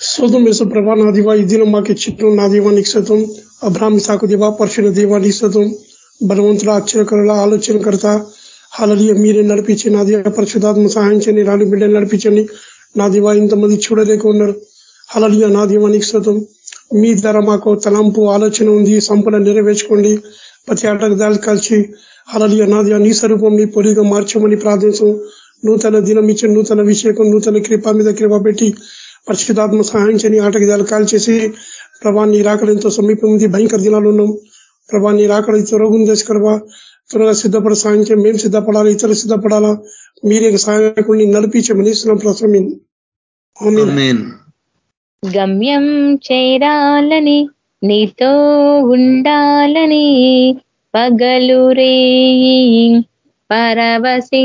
శోతం వేసు ప్రభా నా దివా ఈ దినం మాకు ఇచ్చిన నా దీవానికి శతం అబ్రాహ్మి సాకు దివా పరిశుభ్ర దీవానికి శతం బలవంతుల ఆశ్చర్యకరుల ఆలోచనకర్త హాలలియ మీరే నడిపించి నా దివ పరిశుధాత్మ సహాయం చేయని రాని బిడ్డలు నడిపించండి. నా దివా ఇంతమంది చూడలేక ఉన్నారు. హలలియ నా దీవానికి శతం మీ ధర మాకు తలంపు ఆలోచన ఉంది. సంపద నెరవేర్చుకోండి. ప్రతి ఆటకు కలిసి హలలియ నా దివా నీ స్వరూపం నీ పొలిగా మార్చమని ప్రార్థించం. నూతన దినం ఇచ్చిన నూతన విషయకం నూతన కృప మీద కృప పెట్టి పరిశుద్ధాత్మ సహాయం చేయని ఆటగిదాలు కాల్ చేసి ప్రభా నీ రాకడంతో సమీపం ఉంది. భయంకర దినాలు ఉన్నాం. ప్రభా నీ రాకడ త్వరగా చేసుకరవా త్వరగా సిద్ధపడ సాయం చేయం. మేము సిద్ధపడాలా? ఇతరులు సిద్ధపడాలా? మీరే సహాయకుడిని నడిపించమని ప్రసమీన్ గమ్యం చేరాలని నీతో ఉండాలని పగలు రే పరవశించాలని.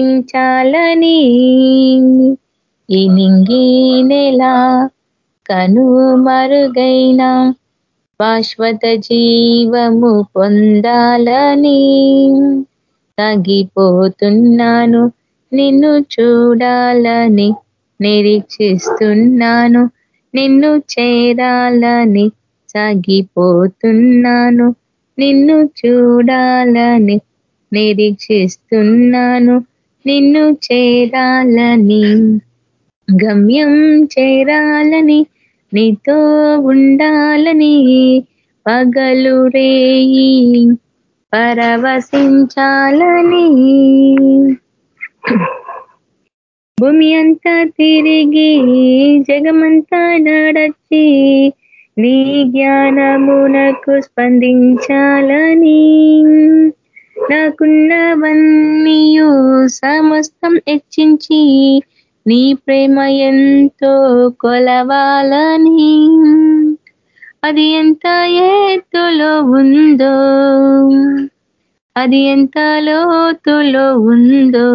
ఈ నింగి నెల కను మరుగైన శాశ్వత జీవము పొందాలని తగిపోతున్నాను నిన్ను చూడాలని నిరీక్షిస్తున్నాను నిన్ను చేరాలని సాగిపోతున్నాను నిన్ను చూడాలని నిరీక్షిస్తున్నాను నిన్ను చేరాలని. గమ్యం చేరాలని నీతో ఉండాలని పగలు రేయి పరవశించాలని. భూమి అంతా తిరిగి జగమంతా నడచి నీ జ్ఞానమునకు స్పందించాలని. నాకున్నవన్నీయు సమస్తం హెచ్చించి నీ ప్రేమ ఎంతో కొలవాలని. అది ఎంత ఎత్తులో ఉందో అది ఎంత లోతులో ఉందో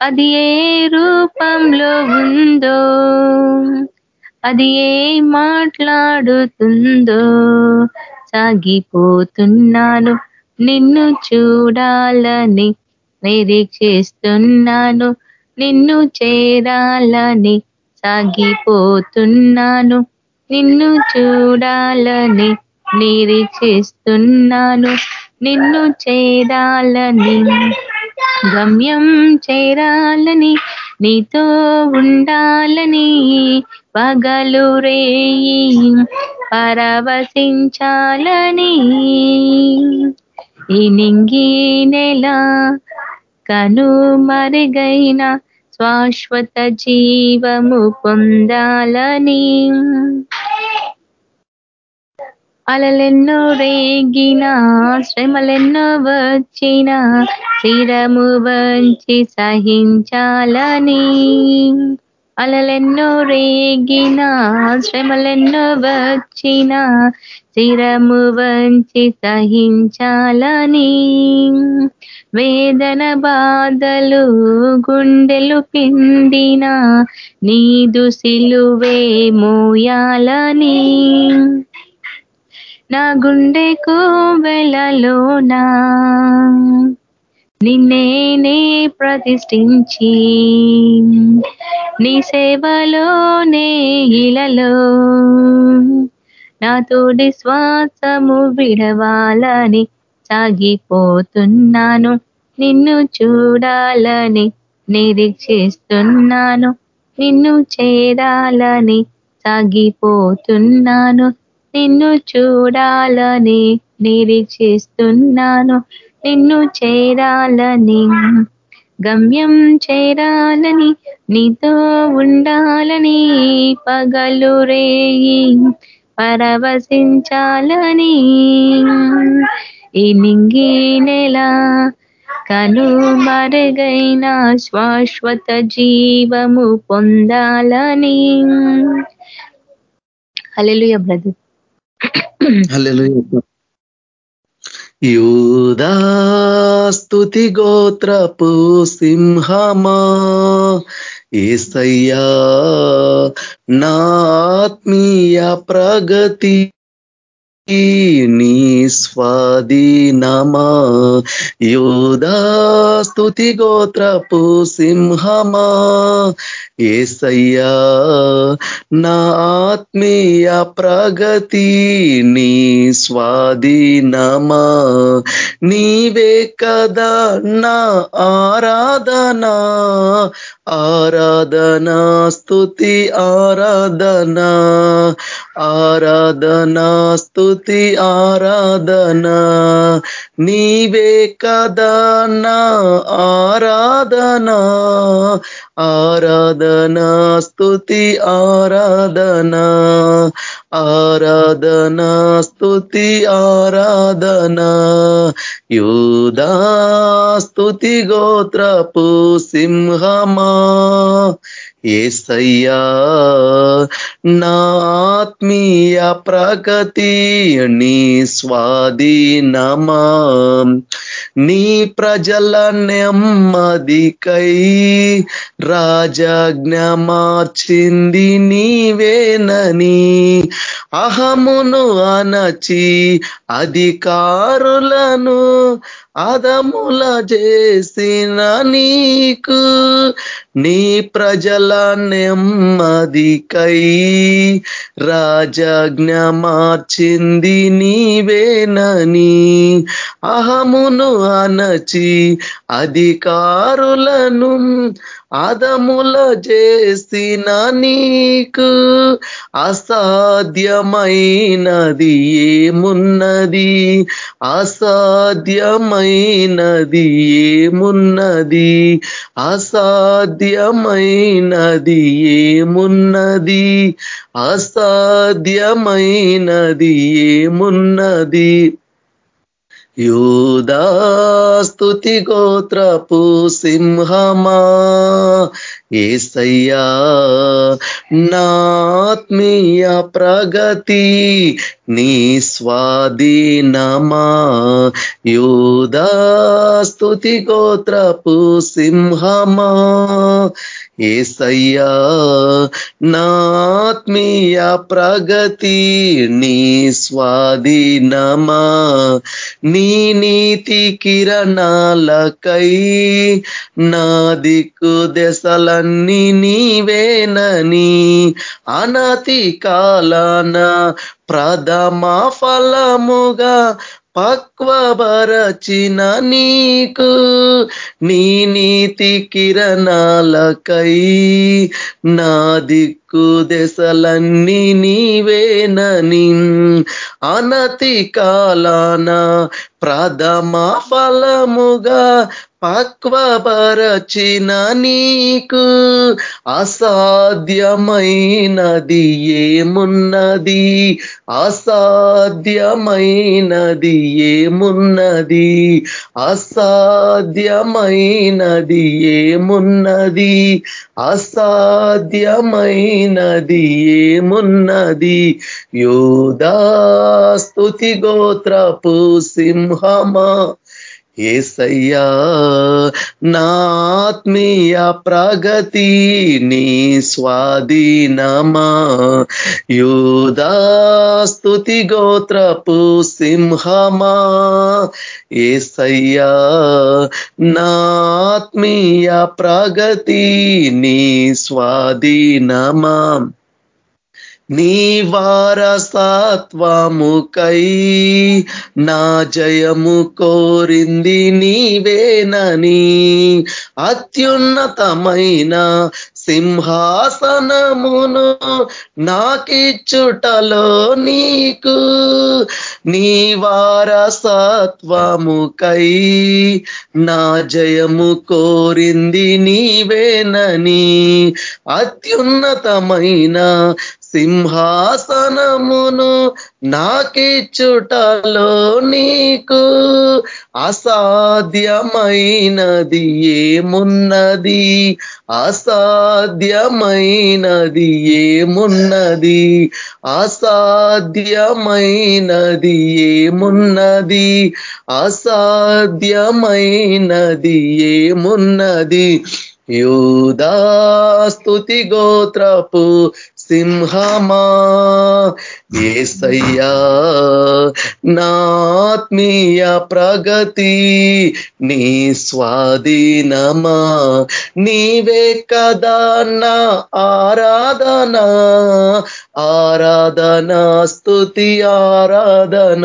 అది ఏ రూపంలో ఉందో అది ఏ మాట్లాడుతుందో సాగిపోతున్నాను నిన్ను చూడాలని నిరీక్షిస్తున్నాను. నిన్ను చేరాలని సాగిపోతున్నాను. నిన్ను చూడాలని నిరీక్షిస్తున్నాను. నిన్ను చేరాలని గమ్యం చేరాలని నీతో ఉండాలని పగలు రేయి పరవశించాలని ఈ నింగి నెల కను మరుగైన శాశ్వత జీవము పొందాలని అలలెన్నో రేగిన శ్రమలెన్నో వచ్చిన శిరము వంచి సహించాలని. అలలెన్నో రేగిన శ్రమలెన్నో వచ్చిన శిరము వంచి సహించాలని. వేదన బాధలు గుండెలు పిండిన నీదు సిలువే మోయాలని. నా గుండెకు వెలలోనా నిన్నేనే ప్రతిష్ఠించి నీ సేవలోనే ఇలలో. నా తోడి శ్వాసము విడవాలని సాగిపోతున్నాను. నిన్ను చూడాలని నిరీక్షిస్తున్నాను. నిన్ను చేరాలని సాగిపోతున్నాను. నిన్ను చూడాలని నిరీక్షిస్తున్నాను. నిన్ను చేరాలని గమ్యం చేరాలని నీతో ఉండాలని పగలు రేయి పరవశించాలని ఈ నింగి నెల కను మరుగైన శాశ్వత జీవము పొందాలని. Hallelujah brother. యూదాస్తుతి గోత్రపు సింహమా ఏసయ్యా నాత్మీయ ప్రగతి నీ స్వాధీనమా యోధాస్తుతి గోత్రపు సింహమా. ఏసయ్యా నా ఆత్మీయ ప్రగతి నీ స్వాధీనమా. నీవే కదా నా ఆరాధనా. ఆరాధనా స్తుతి ఆరాధనా. ఆరాధనా స్థుతి ఆరాధనా నీవే కదా నా ఆరాధనా. ఆరాధనా స్థుతి ఆరాధనా ఆరాధనా స్థుతి ఆరాధనా. యూదా స్థుతి గోత్రపు సింహమా ఏసయ్యా నా ఆత్మీయ ప్రగతి నీ స్వాధీనమా? నీ ప్రజల నెమ్మదికై రాజాజ్ఞ మార్చింది నీవేనని అహమును అనచి అధికారులను అదముల చేసిన నీకు నీ ప్రజల నెమ్మదికై రాజజ్ఞ మార్చింది నీవేనని అహమును అనచి అధికారులను అదముల చేసిన నీకు అసాధ్యమైనది ఏమున్నది? అసాధ్యమైనది ఏమున్నది? అసాధ్యమైనది ఏమున్నది? అసాధ్యమైనది ఏమున్నది? యూదాస్తుతి గోత్రపు సింహమా ఏసయ్యా నాత్మీయ ప్రగతి నీ స్వాధీనమా? యూదాస్తుతి గోత్రపు సింహమా? ఏసయ్యా నాత్మీయ ప్రగతి నీ స్వాధీనమా? నీ నీతి కిరణాలకై నా దిక్కు దశలన్నీ నీవేనని అనతి కాలాన ప్రథమ ఫలముగా పక్వబరచిన నీకు నీ నీతి కిరణాలకై నా దిక్కు దశలన్నీ నీవేనని అనతి కాలాన ప్రథమ ఫలముగా పక్వపరచిన నీకు. అసాధ్యమైనది ఏమున్నది? అసాధ్యమైనది ఏమున్నది? అసాధ్యమైనది ఏమున్నది? అసాధ్యమైనది ఏమున్నది? యోదాస్తుతి గోత్రపు సింహమా ఏసయ్యా నాత్మీయ ప్రగతి నీ స్వాధీనమా? యూదాస్తుతి గోత్రపు సింహమా? ఏసయ్యా నాత్మీయ ప్రగతి నీ స్వాధీనమా? నీ వారసత్వముకై నా జయము కోరింది నీవేనని అత్యున్నతమైన సింహాసనమును నాకిచ్చుటలో నీకు నీ వారసత్వముకై నా జయము కోరింది నీవేనని అత్యున్నతమైన సింహాసనమును నాకిచ్చుటలో నీకు అసాధ్యమైనది ఏమున్నది? అసాధ్యమైనది ఏమున్నది? అసాధ్యమైనది ఏమున్నది? అసాధ్యమైనది ఏమున్నది? యూదాస్తుతి గోత్రపు సింహమా ఏసయ్యా నాత్మీయ ప్రగతి నీ స్వాధీనమా నీవే కదా నా ఆరాధన ఆరాధన స్తుతి ఆరాధన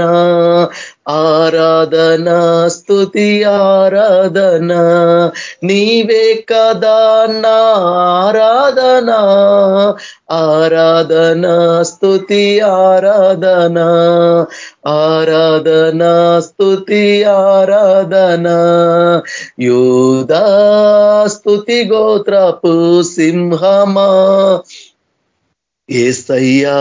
ఆరాధన స్థుతి ఆరాధన నీవే కదా నా ఆరాధన. ఆరాధన స్థుతి ఆరాధన ఆరాధన స్థుతి ఆరాధన. యూదా స్థుతి గోత్రపు సింహమా ఏసయ్యా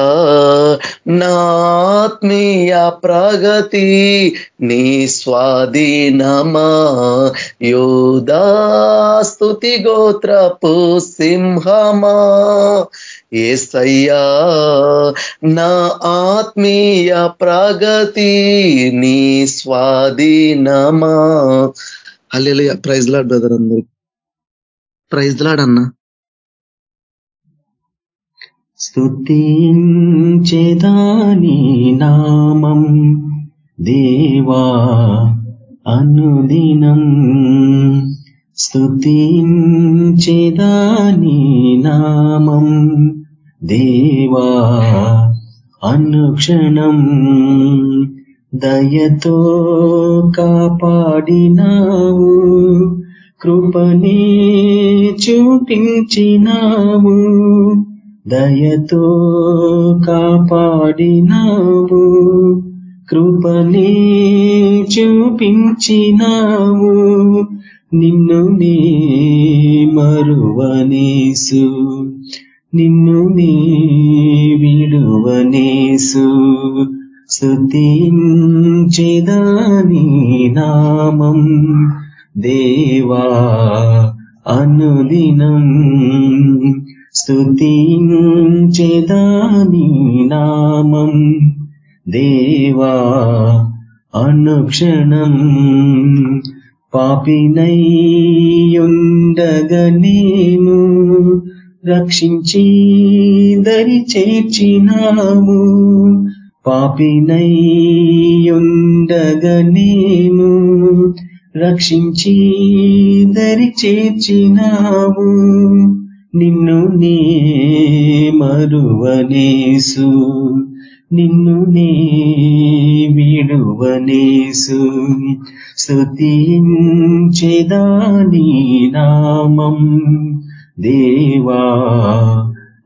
నాత్మీయ ప్రగతి నీ స్వాధీనమా? యోధాస్తుతి గోత్రపు సింహమా? ఏసయ్యా నా ఆత్మీయ ప్రగతి నీ స్వాధీనమా? అల్లెలు ప్రైజ్లాడ్ బ్రదర్ అందరు. ప్రైజ్ అన్నా. స్తుతించేదాని నామం దేవా అనుదినం. స్తుతించేదాని నామం దేవా అనుక్షణం. దయతో కాపాడినావు కృపనే చూపించినావు. దయతో కాపాడినావు కృపనే చూపించినావు నిన్ను నీ మరువనేసు నిన్ను నీ విడువనేసు. శుద్ధించేదాని నామం దేవా అనుదినం స్తుతించేదాని నామం దేవా అనుక్షణం పాపినయ్యుండగనేను రక్షించి దరి చేర్చినాము. పాపినయ్యుండగనేను రక్షించి దరి చేర్చినాము. నిన్ను నే మరువనేసు. నిన్ను నే విడువనేసు. స్తుతించేదాని నామం. దేవా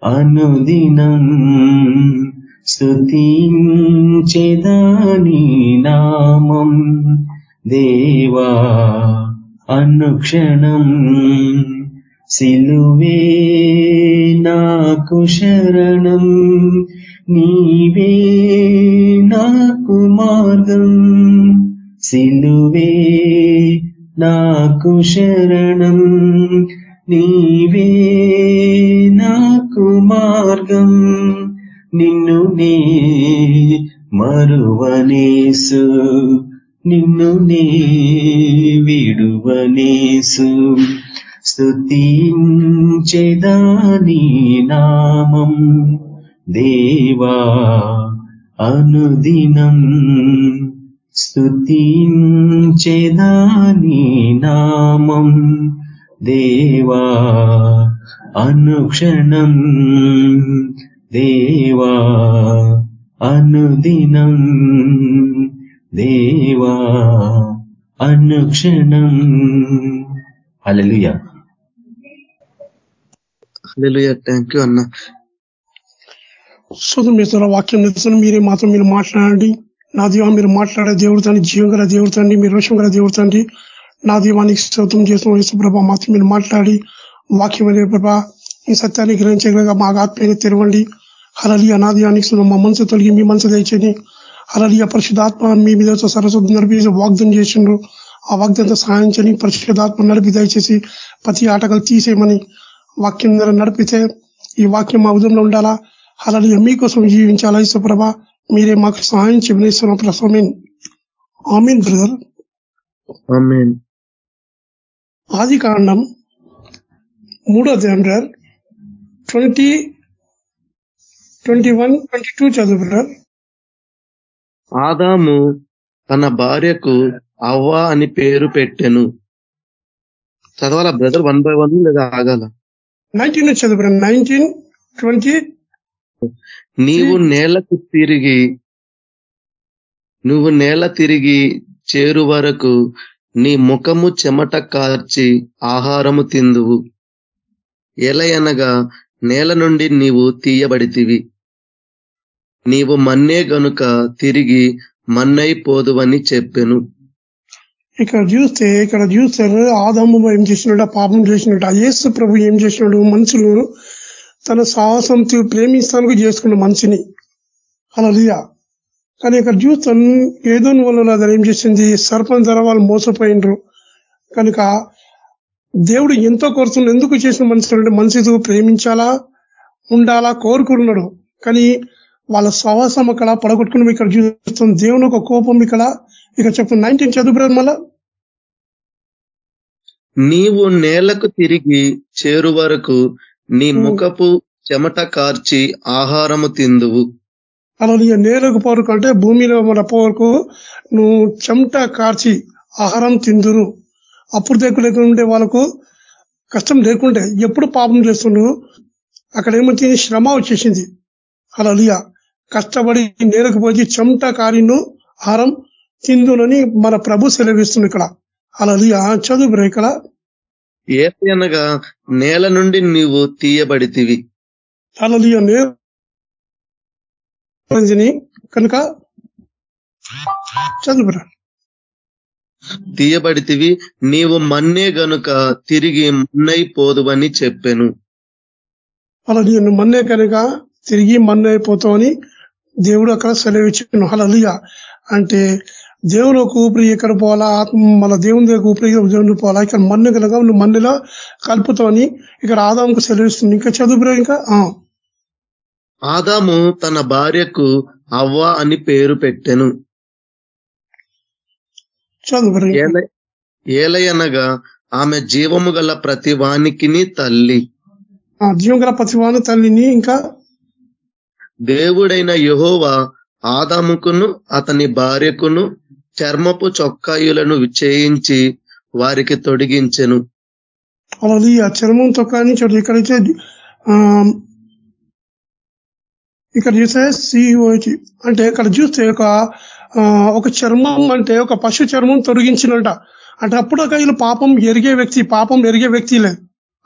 అనుదినం స్తుతించేదాని నామం. దేవా అనుక్షణం సిలువే నాకు శరణం నీవే నాకు మార్గం. సిలువే నాకు శరణం నీవే నాకు మార్గం. నిన్ను నే మరువనేసు నిన్ను నే విడువనేసు. స్తుతించేదాని నామం. దేవా అనుదినం స్తుతించేదాని నామం. దేవా అనుక్షణం. దేవా అనుదినం. దేవా అనుక్షణం. అలలుయా థ్యాంక్ యూ అన్న. సోదరు వాక్యం నిరసన మీరే మాత్రం మీరు మాట్లాడండి. నా దీవా మీరు మాట్లాడే దేవుడు తండ్రి జీవం గల దేవుడు తండ్రి మీరు రోషం గల దేవుడు తండ్రి. నా దీవానికి శ్రోతం చేసిన యేసుప్రభ మాత్రం మీరు మాట్లాడి. వాక్యం అనే ప్రభా ఈ సత్యాన్ని గ్రహించగలగా మా ఆత్మీయని తెరవండి. అలలియ నా దీవానికి మా మనసు తొలగి మీ మనసు తెచ్చని అలలియ పరిశుధాత్మ మీ మీద సరస్వతి నడిపి వాగ్దం చేసిండ్రు. ఆ వాగ్దంతో సహాయం చేయని పరిశుధాత్మ నడిపి దయచేసి ప్రతి ఆటగాలు తీసేయమని వాక్యం ద్వారా నడిపితే ఈ వాక్యం మా ఉదయంలో ఉండాలా? అలాగే మీకోసం జీవించాలా ఇసుప్రభ మీరే మాకు సహాయం చేయమని ప్రసమీన్ ఆమీన్. బ్రదర్. ఆమేన్. ఆది కాండం మూడో general twenty twenty one twenty two చదువు బ్రదర్. ఆదాము తన భార్యకు అవ్వ అని పేరు పెట్టెను. చదవాలా బ్రదర్? వన్ బై వన్ లేదా ఆగాల? నైన్టీన్ చదువు బ్రదర్ నైన్టీన్ ట్వంటీ నీవు నేలకు తిరిగి నువ్వు నేల తిరిగి చేరు వరకు నీ ముఖము చెమట కార్చి ఆహారము తిందువు. ఎలయనగా నేల నుండి నీవు తీయబడితివి. నీవు మన్నే గనుక తిరిగి మన్నైపోదువని చెప్పెను. ఇక్కడ చూస్తే ఇక్కడ చూస్తారు ఆదమ్మ ఏం చేసినాడు పాపం చేసినట్టు ఆ యేసు ప్రభు ఏం చేసినాడు మనుషులు తన సాహసంతో ప్రేమిస్తానికి చేసుకున్న మనిషిని. అలా కానీ ఇక్కడ చూస్తాం ఏదో వల్ల అది ఏం చేసింది సర్పం ధర వాళ్ళు మోసపోయినరు. కనుక దేవుడు ఎంతో కోరుతున్నాడు ఎందుకు చేసిన మనిషి అంటే మనిషితో ప్రేమించాలా ఉండాలా కోరుకున్నాడు కానీ వాళ్ళ సహవాసం అక్కడ పడగొట్టుకుని ఇక్కడ చూస్తాం దేవుని ఒక కోపం ఇక్కడ ఇక చెప్తాం నైన్టీన్ చదువు మళ్ళా? నీవు నేలకు తిరిగి చేరు వరకు నీ ముఖపు చెమట కార్చి ఆహారము తిందువు. అలా నీ నేలకు పోరుకు అంటే భూమిలో మన పోరుకు నువ్వు చెమట కార్చి ఆహారం తిందురు. అప్పుడు దగ్గర ఉండే వాళ్ళకు కష్టం లేకుండే ఎప్పుడు పాపం చేస్తుండ్రు అక్కడ ఏమొచ్చింది? శ్రమ వచ్చేసింది. అలా కష్టపడి నేలకు పోయి చెమట కారిను ఆహారం తిందునని మన ప్రభు సెలవిస్తుంది ఇక్కడ. అలా చదువు ఇక్కడ. ఏనగా నేల నుండి నీవు తీయబడితివి. అలా నే కనుక చదువురా. తీయబడితివి. నీవు మన్నే గనుక తిరిగి మన్నైపోదువని చెప్పెను. అలా నేను మన్నే కనుక తిరిగి మన్నైపోతావని దేవుడు అక్కడ సెలవిచ్చాను. అలా అంటే దేవుని ఒక ఊపిరి ఎక్కడ పోవాలా? ఆత్మ మన దేవుని దగ్గర ఊపిరి దేవుని పోవాలా? ఇక్కడ మన్ను కనుక నువ్వు మన్నులో కలుపుతావని ఇక్కడ ఆదాంకు సెలవిస్తుంది. ఇంకా చదువు ఇంకా? ఆ. ఆదాము తన భార్యకు అవ్వ అని పేరు పెట్టెను. చదువు ఏలయనగా ఆమె జీవము గల ప్రతి వానికిని తల్లి. ఆ, జీవం గల ప్రతివాని తల్లిని ఇంకా దేవుడైన యహోవ ఆదాముకును అతని భార్యకును చర్మపు చొక్కాయులను చేయించి వారికి తొడిగించెను. అలా ఆ చర్మం కానీ ఇక్కడైతే ఇక్కడ చూస్తే సిఓటి అంటే ఇక్కడ చూస్తే ఒక ఒక చర్మం అంటే ఒక పశు చర్మం తొలగించినట అంటే అప్పుడు దాకా వీళ్ళు పాపం ఎరిగే వ్యక్తి పాపం ఎరిగే వ్యక్తి లేదు.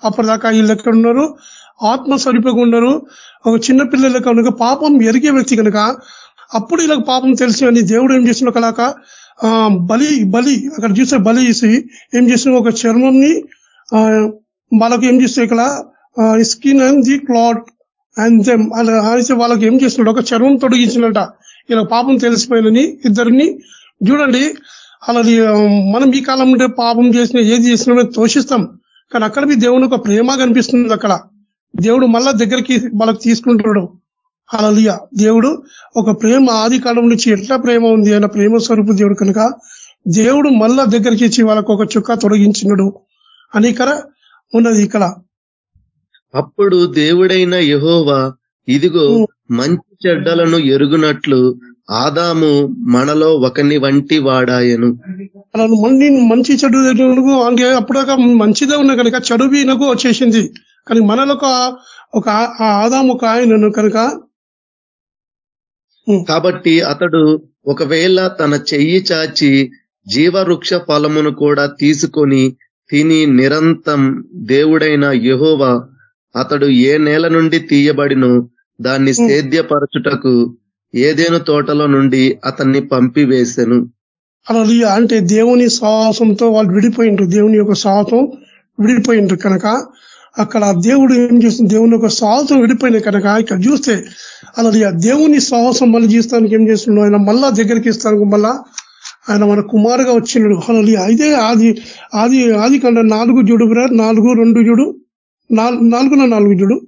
అప్పటిదాకా వీళ్ళు ఎక్కడ ఉన్నారు? ఆత్మ సరిపోగా ఉన్నారు. ఒక చిన్న పిల్లల కనుక పాపం ఎరిగే వ్యక్తి కనుక అప్పుడు ఇలా పాపం తెలిసి అని దేవుడు ఏం చేసిన కలాక ఆ, బలి బలి అక్కడ చూస్తే బలి ఇసి ఏం చేసిన ఒక చర్మంని ఆ, వాళ్ళకి ఏం చేస్తే ఇక్కడ? Skin and the clot and them అలా అనేసి వాళ్ళకి ఏం చేస్తున్నాడు? ఒక చర్మం తొడిగించినట. ఇలా పాపం తెలిసిపోయినని ఇద్దరిని చూడండి. అలా మనం ఈ కాలంలో పాపం చేసిన ఏది చేసినా తోషిస్తాం. కానీ అక్కడ మీ దేవుని ఒక ప్రేమ కనిపిస్తుంది అక్కడ. దేవుడు మళ్ళా దగ్గరికి వాళ్ళకి తీసుకుంటున్నాడు అలలియ దేవుడు ఒక ప్రేమ ఆది కాలం నుంచి ఎట్లా ప్రేమ ఉంది ఆయన ప్రేమ స్వరూపు దేవుడు కనుక దేవుడు మళ్ళా దగ్గరికి ఇచ్చి వాళ్ళకు ఒక చుక్క తొలగించినడు. అని ఇక్కడ ఉన్నది ఇక్కడ. అప్పుడు దేవుడైన యెహోవా ఇదిగో మంచి చెడ్డలను ఎరుగునట్లు ఆదాము మనలో ఒకని వంటి వాడాయను. అలా మళ్ళీ మంచి చెడు అప్పుడాక మంచిదే ఉన్నా కనుక చెడు వీనకు వచ్చేసింది. కానీ మనలో ఒక ఒక ఆ ఆదాం ఒక ఆయనను కనుక. కాబట్టి అతడు ఒకవేళ తన చెయ్యి చాచి జీవవృక్ష ఫలమును కూడా తీసుకొని తిని నిరంతం దేవుడైన యెహోవా అతడు ఏ నేల నుండి తీయబడినో దాన్ని సేద్యపరచుటకు ఏదేను తోటలో నుండి అతన్ని పంపివేశెను అలా అంటే దేవుని సాహసంతో వాళ్ళు విడిపోయిండ్రు. దేవుని యొక్క సాహసం విడిపోయిండ్రు కనుక అక్కడ దేవుడు ఏం చేస్తుంది? దేవుని యొక్క సాహసం విడిపోయిన కనుక ఇక్కడ చూస్తే అలా దేవుని సాహసం మళ్ళీ జీవిస్తానికి ఏం చేస్తున్నాడు? ఆయన మళ్ళా దగ్గరికి ఇస్తానికి మళ్ళా ఆయన మన కుమారుగా వచ్చినాడు. అలా అయితే ఆది ఆది ఆది కండ నాలుగు జుడు నాలుగు రెండు జుడు నాలుగు నాలుగున నాలుగు జుడు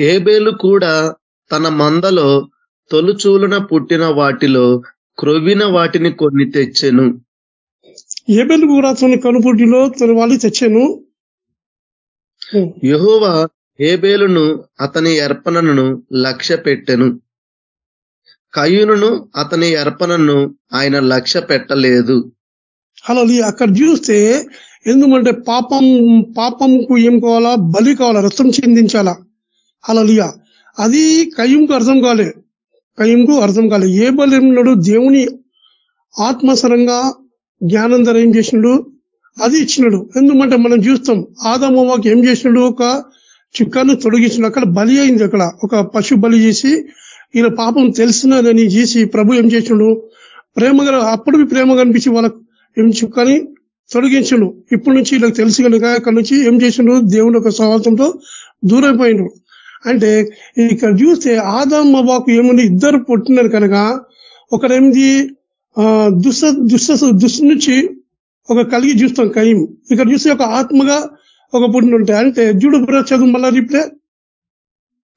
ఏబేలు కూడా తన మందలో తొలుచూలున పుట్టిన వాటిలో క్రొవ్విన వాటిని కొన్ని తెచ్చెను. ఏబెల్ కూడా తన కనుపుటిలో తన వాళ్ళు తెచ్చాను. యెహోవా హేబేలును అతని అర్పణను లక్ష్య పెట్టెను కయ్యూను అతని అర్పణను ఆయన లక్ష్య పెట్టలేదు అలా అక్కడ చూస్తే ఎందుకంటే పాపం పాపంకు ఏం కావాలా? బలి కావాలా? రక్తం చెందించాలా? అలా అది కయ్యంకు అర్థం కాలే. కయ్యంకు అర్థం కాలే. ఏ బలి దేవుని ఆత్మసరంగా జ్ఞానం ధర ఏం చేసినాడు అది ఇచ్చినాడు. ఎందుకంటే మనం చూస్తాం ఆదమ్మకి ఏం చేసినాడు? ఒక చుక్కను తొలగించిన అక్కడ బలి అయింది అక్కడ. ఒక పశు బలి చేసి ఈయన పాపం తెలిసినదని చేసి ప్రభు ఏం చేసినాడు? ప్రేమగా అప్పుడు ప్రేమ కనిపించి వాళ్ళకు ఏం చిక్కని తొలగించను ఇప్పటి నుంచి ఇలా తెలుసు కనుక అక్కడ నుంచి ఏం చేసిండు దేవుని యొక్క స్వాతంతో దూరైపోయిండు అంటే ఇక్కడ చూస్తే ఆదాం బాకు ఏముంది? ఇద్దరు పుట్టినారు కనుక. ఒకరేమిది ఆ దుస్త దుస్త దుస్తు నుంచి ఒక కలిగి చూస్తాం కయ్యం ఇక్కడ చూస్తే ఒక ఆత్మగా ఒక పుట్టిన ఉంటాయి. అంటే జుడు చదువు మళ్ళా రిప్లే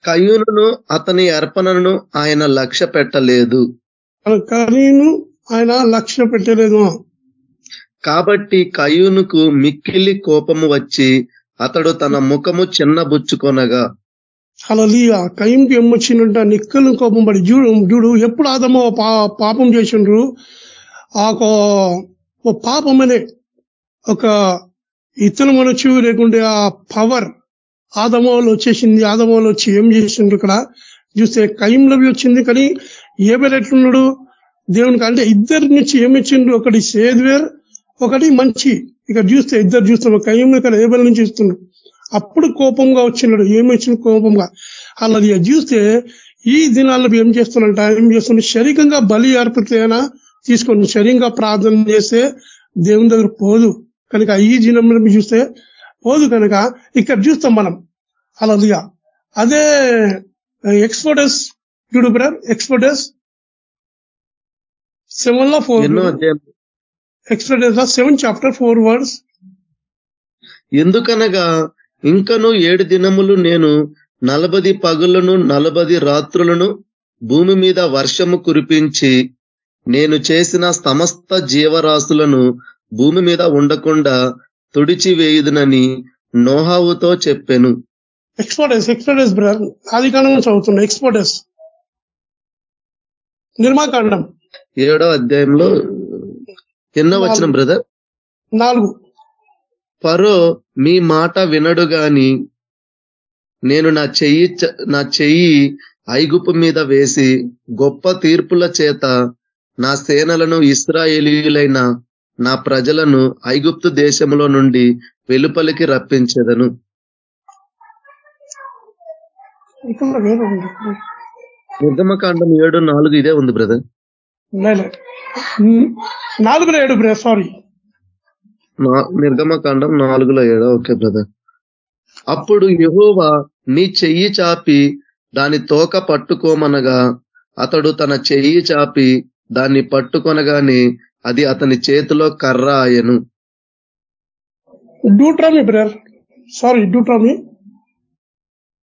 కయ్యూనును అతని అర్పణను ఆయన లక్ష్య పెట్టలేదు. కరీను ఆయన లక్ష్య పెట్టలేదు. కాబట్టి కయ్యూనుకు మిక్కిలి కోపము వచ్చి అతడు తన ముఖము చిన్నబుచ్చుకొనగా అలా కయ్యంకి ఏమొచ్చిందంట నిక్కలు కోపం పడి చూడు చూడు ఎప్పుడు ఆదమో పాపం చేసిండ్రు. ఆ ఓ పాపం అనే ఒక ఇతను అనొచ్చు లేకుంటే ఆ పవర్ ఆదమోలు వచ్చేసింది ఆదమోలు వచ్చి ఏం చేసిండ్రు ఇక్కడ? చూస్తే కయంలోవి వచ్చింది కానీ ఏబెల్ ఎట్లున్నాడు? దేవునికి అంటే ఇద్దరి నుంచి ఏమి ఇచ్చిండ్రు? ఒకటి సేద్వేర్ ఒకటి మంచి. ఇక్కడ చూస్తే ఇద్దరు చూస్తున్నాం కయ్యం ఇక్కడ ఏబెల్ నుంచి ఇస్తున్నాడు అప్పుడు కోపంగా వచ్చినాడు. ఏమి వచ్చిన కోపంగా? అలా చూస్తే ఈ దినాల్లో ఏం చేస్తున్నంట ఏం చేస్తున్నా శరీరంగా బలి అర్పితేనా? తీసుకొని శరీరంగా ప్రార్థన చేస్తే దేవుని దగ్గర పోదు. కనుక ఈ మీరు చూస్తే పోదు కనుక ఇక్కడ చూస్తాం మనం. అలా అదే ఎక్స్పోర్టర్స్ చూడు బ్రదర్ ఎక్స్పోర్టర్స్ సెవెన్లో four exporters seven chapter four words ఎందుకనగా ఇంకను ఏడు దినములు నేను నలబది పగులను నలబది రాత్రులను భూమి మీద వర్షము కురిపించి నేను చేసిన సమస్త జీవరాశులను భూమి మీద ఉండకుండా తుడిచివేయుదునని నోహావుతో చెప్పెను. ఎక్స్పోర్టర్స్ ఎక్స్పోర్టర్స్ బ్రదర్ ఆది కాండం చదువుతున్నా. ఎక్స్పోర్టర్స్ నిర్మాకాండం ఏడో అధ్యాయంలో ఎన్నో వచ్చిన బ్రదర్ నాలుగు. ఫరో మీ మాట వినడు గాని నేను నా చెయ్యి నా చెయ్యి ఐగుప్పు మీద వేసి గొప్ప తీర్పుల చేత నా సేనలను ఇస్రాయేలీయులైన నా ప్రజలను ఐగుప్తు దేశములో నుండి వెలుపలికి రప్పించెదను. నిర్గమకాండం ఏడు నాలుగు ఇదే ఉంది బ్రదర్ నాలుగులో ఏడు బ్రదర్ సారీ నిర్గమకాండం నాలుగులో ఏడో ఓకే బ్రదర్ అప్పుడు యెహోవా నీ చెయ్యి చాపి దాని తోక పట్టుకోమనగా అతడు తన చెయ్యి చాపి దాన్ని పట్టుకొనగానే అది అతని చేతిలో కర్ర ఆయను బ్రదర్ సారీ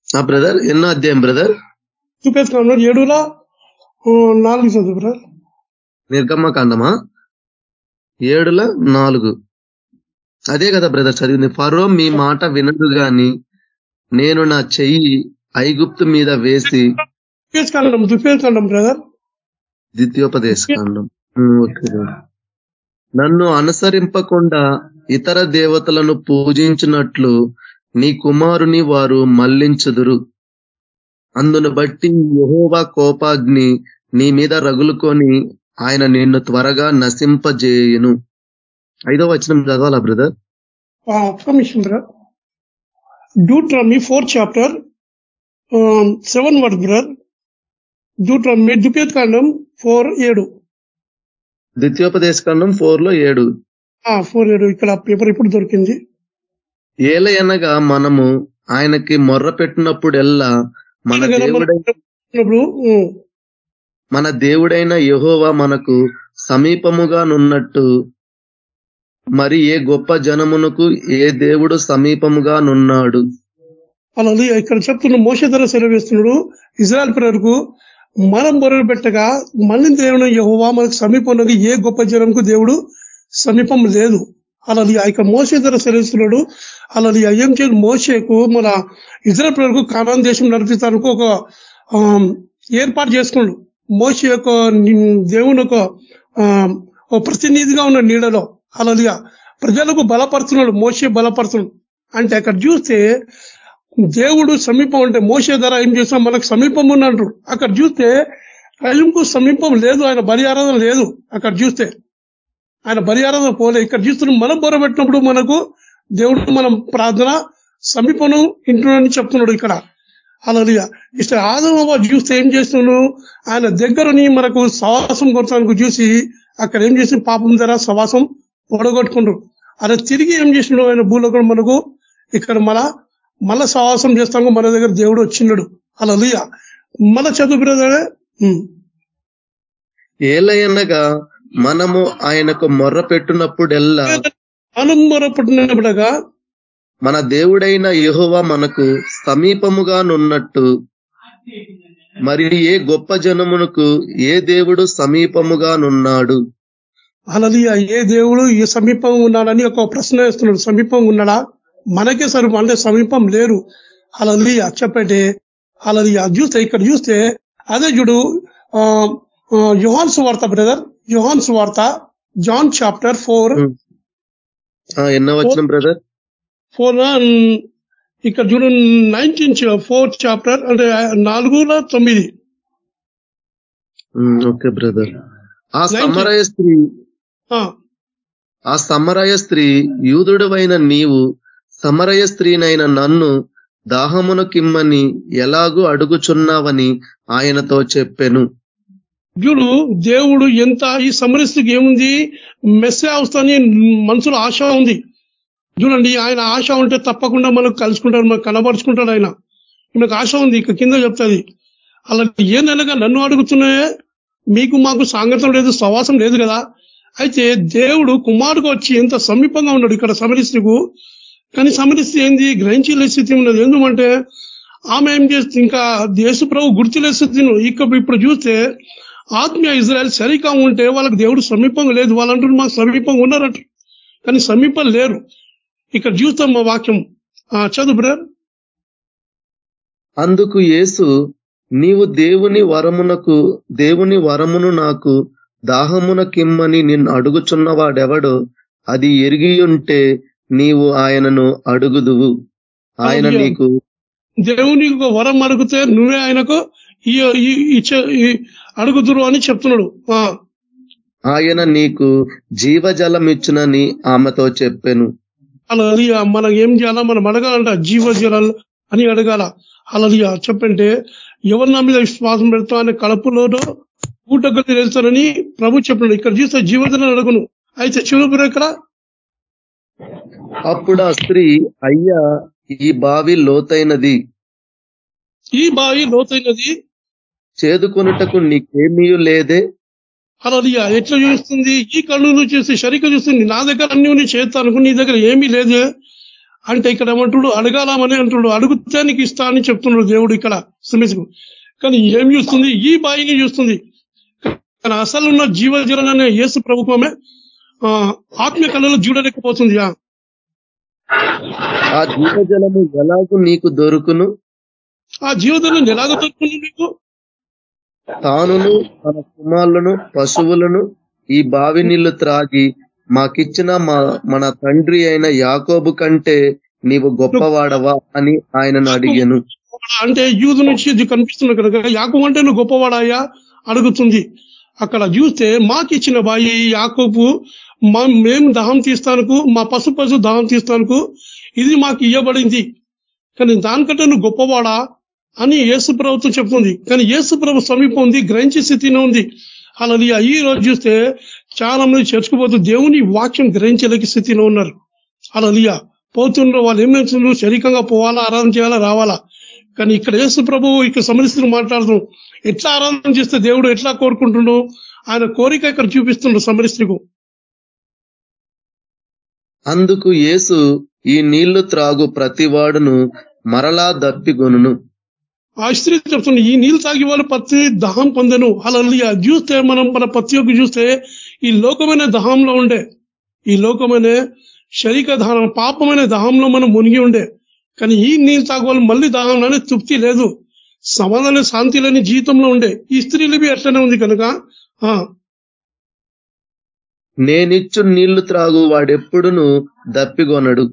ఆ బ్రదర్ ఎన్నో అధ్యాయం బ్రదర్ చూపేస్తున్నాను ఏడులా నాలుగు చదువు బ్రదర్ నిర్గమకాండమా ఏడుల నాలుగు. అదే కదా బ్రదర్ చదివింది. ఫరో మీ మాట వినదు గాని నేను నా చెయ్యి ఐగుప్తు మీద వేసి దుపేసుకాండం బ్రదర్ ద్వితీయోపదేశ కాండం ఓకే నన్ను అనుసరింపకుండా ఇతర దేవతలను పూజించినట్లు నీ కుమారుని వారు మళ్ళించుదురు. అందును బట్టి యహోవా కోపాగ్ని నీ మీద రగులుకొని ఆయన నిన్ను త్వరగా నశింపజేయును. ఐదో వచనం చదవాలా బ్రదర్? ఒక్క four fourth chapter seven word brother. డూట్రామి కాండం ఫోర్ ఏడు. ద్వితీయోపదేశ కాండం ఫోర్లో ఏడు ఫోర్ ఏడు. ఇక్కడ పేపర్ ఇప్పుడు దొరికింది. ఏలయనగా మనము ఆయనకి మొర్ర పెట్టినప్పుడెల్లా మన దేవుడై ఇప్పుడు ఉమ్, మన దేవుడైన యెహోవా మనకు సమీపముగా నున్నట్టు మరి ఏ గొప్ప జనమునకు ఏ దేవుడు సమీపముగా నున్నాడు? అలా ఇక్కడ చెప్తున్న మోస ధర సెలవిస్తున్నాడు ఇజ్రాయల్ ప్రజలకు మనం మొరలు పెట్టగా మళ్ళీ దేవుని యహోవా మనకు సమీపంలో ఏ గొప్ప జనంకు దేవుడు సమీపం లేదు. అలాగే ఆ యొక్క మోసే ధర సెలవుస్తున్నాడు. అలాది అయ్యం చేయదు మోసేకు మన ఇజ్రాయల్ ప్రజలకు కానాన్ దేశం నడిపిస్తానికి ఒక ఏర్పాటు చేసుకున్నాడు. మోసే యొక్క దేవుని ఆ, ఒక ప్రతినిధిగా ఉన్న నీడలో అలాదిగా ప్రజలకు బలపరుతున్నాడు మోసే బలపరుతున్నాడు అంటే అక్కడ చూస్తే దేవుడు సమీపం అంటే మోసే ధర ఏం చేసినా మనకు సమీపం ఉన్నట్టు అక్కడ చూస్తే రయంకు సమీపం లేదు ఆయన బలి ఆరాధన లేదు. అక్కడ చూస్తే ఆయన బలి ఆరాధన పోలే. ఇక్కడ చూస్తున్నాం మనం బొరబెట్టినప్పుడు మనకు దేవుడు మనం ప్రార్థన సమీపం ఇంటున్నాడని చెప్తున్నాడు ఇక్కడ. అలా ఇష్ట ఆదమ చూస్తే ఏం చేస్తున్నాడు? ఆయన దగ్గరని మనకు సవాసం కొడతానికి చూసి అక్కడ ఏం చేసి పాపం ధర సవాసం పొడగొట్టుకుంటారు అలా తిరిగి ఏం చేసినాడు ఆయన భూలోకం మనకు ఇక్కడ మన మళ్ళా సవాసం చేస్తాము మన దగ్గర దేవుడు వచ్చినాడు అలా మన చదువు బ్రదర్ ఏలయనగా మనము ఆయనకు మొర్ర పెట్టునప్పుడెల్లా మనం మొరపడినప్పుడగా మన దేవుడైన యెహోవా మనకు సమీపముగా నున్నట్టు మరి ఏ గొప్ప జనమునకు ఏ దేవుడు సమీపముగా నున్నాడు. అలలియ ఏ దేవుడు ఈ సమీపం ఉన్నాడని ఒక ప్రశ్న వేస్తున్నాడు. సమీపం ఉన్నాడా? మనకే సరుపు అంటే సమీపం లేరు. అలలియ చెప్పండి. అలలియ చూస్తే ఇక్కడ చూస్తే అదే చూడు యోహాన్స్ వార్త బ్రదర్. యోహాన్స్ వార్త జాన్ చాప్టర్ ఫోర్. ఎన్నో వచ్చిన బ్రదర్? ఫోర్ ఇక్కడ చూడు నైన్టీన్ ఫోర్త్ చాప్టర్ అంటే నాలుగులో తొమ్మిది. Okay brother. ఆ సమరయ స్త్రీ ఆ, ఆ సమరయ స్త్రీ యూదుడవైన నీవు సమరయ స్త్రీనైన నన్ను దాహమునకిమ్మని ఎలాగూ అడుగుచున్నావని ఆయనతో చెప్పెను. యుడు దేవుడు ఎంత ఈ సమరస్థితికి ఏముంది? మెస్సే అవస్థని మనసులో ఆశ ఉంది. చూడండి ఆయన ఆశ ఉంటే తప్పకుండా మనకు కలుసుకుంటాడు మనకు కనబరుచుకుంటాడు ఆయన. ఈమెకు ఆశ ఉంది ఇక కింద చెప్తుంది. అలా ఏందనగా నన్ను అడుగుతున్నాయే మీకు మాకు సాంగత్యం లేదు సవాసం లేదు కదా. అయితే దేవుడు కుమారుడు వచ్చి ఎంత సమీపంగా ఉన్నాడు ఇక్కడ సమరిస్త్రీకు కానీ సమరిస్తే ఏంది? గ్రహించలే స్థితి ఉన్నది. ఎందుకంటే ఆమె ఏం చేస్తుంది? ఇంకా దేశ ప్రభు గుర్తులే స్థితి ఇక ఇప్పుడు చూస్తే ఆత్మీయ ఇజ్రాయల్ సరిగా ఉంటే వాళ్ళకి దేవుడు సమీపంగా లేదు. వాళ్ళంటారు మాకు సమీపంగా ఉన్నారంట. కానీ సమీపం లేరు. ఇక్కడ చూస్తాం మా వాక్యం. ఆ, చదువు బ్రదర్. అందుకు యేసు నీవు దేవుని వరమునకు దేవుని వరమును నాకు దాహమునకిమ్మని నిన్ను అడుగుచున్నవాడెవడో అది ఎరిగి ఉంటే నీవు ఆయనను అడుగుదువు. ఆయన. నీకు దేవుని ఒక వరం అడిగితే నువ్వే ఆయనకు అడుగుదురు అని చెప్తున్నాడు. ఆ, ఆయన నీకు జీవజలమిచ్చునని ఆమెతో చెప్పెను. అలలియ మనం ఏం చేయాలా? మనం అడగాలంట జీవ జలాలు అని అడగాల. అలలియ చెప్పంటే ఎవరు నా మీద విశ్వాసం పెడతా అనే కడుపులోనో ఊటగతి వెళ్తానని ప్రభు చెప్పినాడు. ఇక్కడ చూస్తే జీవజలాలు అడుగును. అయితే చివరి ఇక్కడ అప్పుడు ఆ స్త్రీ అయ్యా ఈ బావి లోతైనది. ఈ బావి లోతైనది? చేదుకొనుటకు నీకేమీ లేదే? అలలియ ఎట్లా చూస్తుంది? ఈ కళ్ళు చూసి సరిగ్గా చూస్తుంది. నా దగ్గర అన్ని ఉన్నాయి చేస్తాను. నీ దగ్గర ఏమీ లేదే? అంటే ఇక్కడ ఏమంటుడు? అడగాలమని అంటుడు. అడుగుతే నీకు ఇస్తా అని చెప్తున్నాడు దేవుడు ఇక్కడ. సుమిసుకు కానీ ఏం చూస్తుంది? ఈ బాయిని చూస్తుంది. కానీ అసలు ఉన్న జీవజలం అనే యేసు ప్రభుత్వమే ఆత్మీయ కళలో చూడలేకపోతుంది ఆ. జీవజలము ఎలాగూ నీకు దొరుకును? ఆ జీవజలం ఎలాగ దొరుకుతుంది నీకు? తానును తన కుమారులను పశువులను ఈ బావి నీళ్ళు త్రాగి మాకిచ్చిన మా మన తండ్రి అయిన యాకోబు కంటే నీవు గొప్పవాడవా అని ఆయనను అడిగాను. అంటే యూదు నుంచి ఇది కనిపిస్తుంది కనుక యాకోబు అంటే నువ్వు గొప్పవాడాయా? అడుగుతుంది. అక్కడ చూస్తే మాకు ఇచ్చిన బాయి యాకోబు మేము దహం తీస్తానుకు మా పశు పశు దహం తీస్తానుకు ఇది మాకు ఇవ్వబడింది కానీ దానికంటే నువ్వు గొప్పవాడా అని యేసు ప్రభుత్వం చెప్తుంది. కానీ యేసు ప్రభు సమీపం ఉంది గ్రహించే స్థితిలో ఉంది. అలాది ఈ రోజు చూస్తే చాలా మంది చర్చకుపోతూ దేవుని వాక్యం గ్రహించలేక స్థితిలో ఉన్నారు. అలా పోతుండ్రో వాళ్ళు ఏం చేస్తున్నారు? శరీరంగా పోవాలా ఆరాధన చేయాలా రావాలా? కానీ ఇక్కడ యేసు ప్రభు ఇక్కడ సమరిస్తున్న మాట్లాడుతూ ఎట్లా ఆరాధన చేస్తే దేవుడు ఎట్లా కోరుకుంటుండో ఆయన కోరిక ఇక్కడ చూపిస్తుండ్రు సమరిస్త్రీకు అందుకు యేసు ఈ నీళ్ళు త్రాగు ప్రతివాడును మరలా దప్పిగొను ఆ చెప్తుంది ఈ నీళ్ళు తాగి వాళ్ళు పత్తి దహం పొందను. అలా చూస్తే మనం మన పత్తి యొక్క చూస్తే ఈ లోకమైన దహంలో ఉండే. ఈ లోకమైన శరీర దహనం పాపమైన దహంలో మనం మునిగి ఉండే. కానీ ఈ నీళ్ళు తాగవాలి మళ్ళీ దహంలోనే తృప్తి లేదు. సమాధాన శాంతి లేని జీవితంలో ఉండే. ఈ స్త్రీలు అట్లనే ఉంది కనుక ఆ, నేనిచ్చు నీళ్ళు త్రాగు వాడెప్పుడును దప్పిగొనడు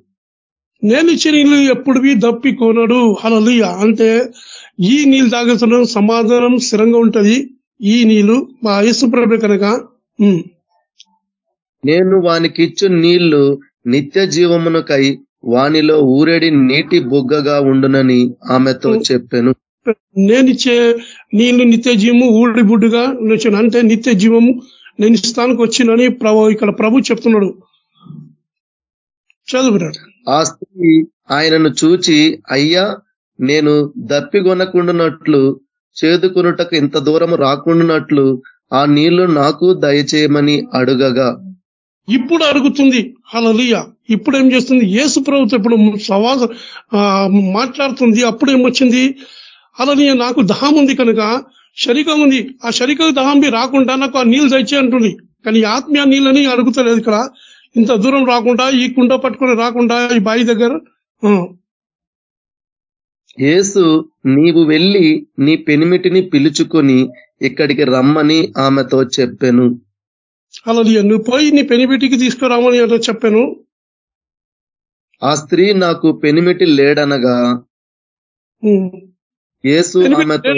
నేను ఇచ్చిన నీళ్ళు ఎప్పుడు దప్పి కొనడు. హలలియ అంటే ఈ నీళ్ళు తాగుతున్నాం సమాధానం స్థిరంగా ఉంటది. ఈ నీళ్ళు మా యేసు ప్రభు కనుక నేను వానికిచ్చు నీళ్ళు నిత్య జీవమునకై వానిలో ఊరేడి నీటి బుగ్గగా ఉండునని ఆమెతో చెప్పెను. నేను ఇచ్చే నీళ్ళు నిత్య జీవము ఊడి బుడ్డుగా వచ్చాను అంటే నిత్య జీవము నేను ఇస్తానికి వచ్చినని ప్రభు ఇక్కడ ప్రభు చెప్తున్నాడు. చదువురాడు ఆ స్త్రీ ఆయనను చూచి అయ్యా నేను దప్పిగొనకుండునట్లు చేదుకునుటకు ఇంత దూరం రాకుండానట్లు ఆ నీళ్ళు నాకు దయచేయమని అడుగగా. ఇప్పుడు అడుగుతుంది. హలలియ ఇప్పుడు ఏం చేస్తుంది? యేసు ప్రభుత్వం ఇప్పుడు సవాస మాట్లాడుతుంది. అప్పుడు ఏమొచ్చింది? హలలియ నాకు దహం ఉంది కనుక శరీరం ఉంది. ఆ శరీరం దహం బి రాకుండా నాకు ఆ నీళ్ళు తెచ్చే అంటుంది. కానీ ఆత్మీయ నీళ్ళని అడుగుతలేదు ఇక్కడ. ఇంత దూరం రాకుండా ఈ కుండ పట్టుకొని రాకుండా ఈ బావి దగ్గర యేసు నీవు వెళ్ళి నీ పెనిమిటిని పిలుచుకొని ఇక్కడికి రమ్మని ఆమెతో చెప్పెను. హల్లెలూయా నువ్వు పోయి నీ పెనిబిటికి తీసుకురామని చెప్పాను. ఆ స్త్రీ నాకు పెనిమిటి లేడనగా. యేసు పెనిమిటి ఆమెతో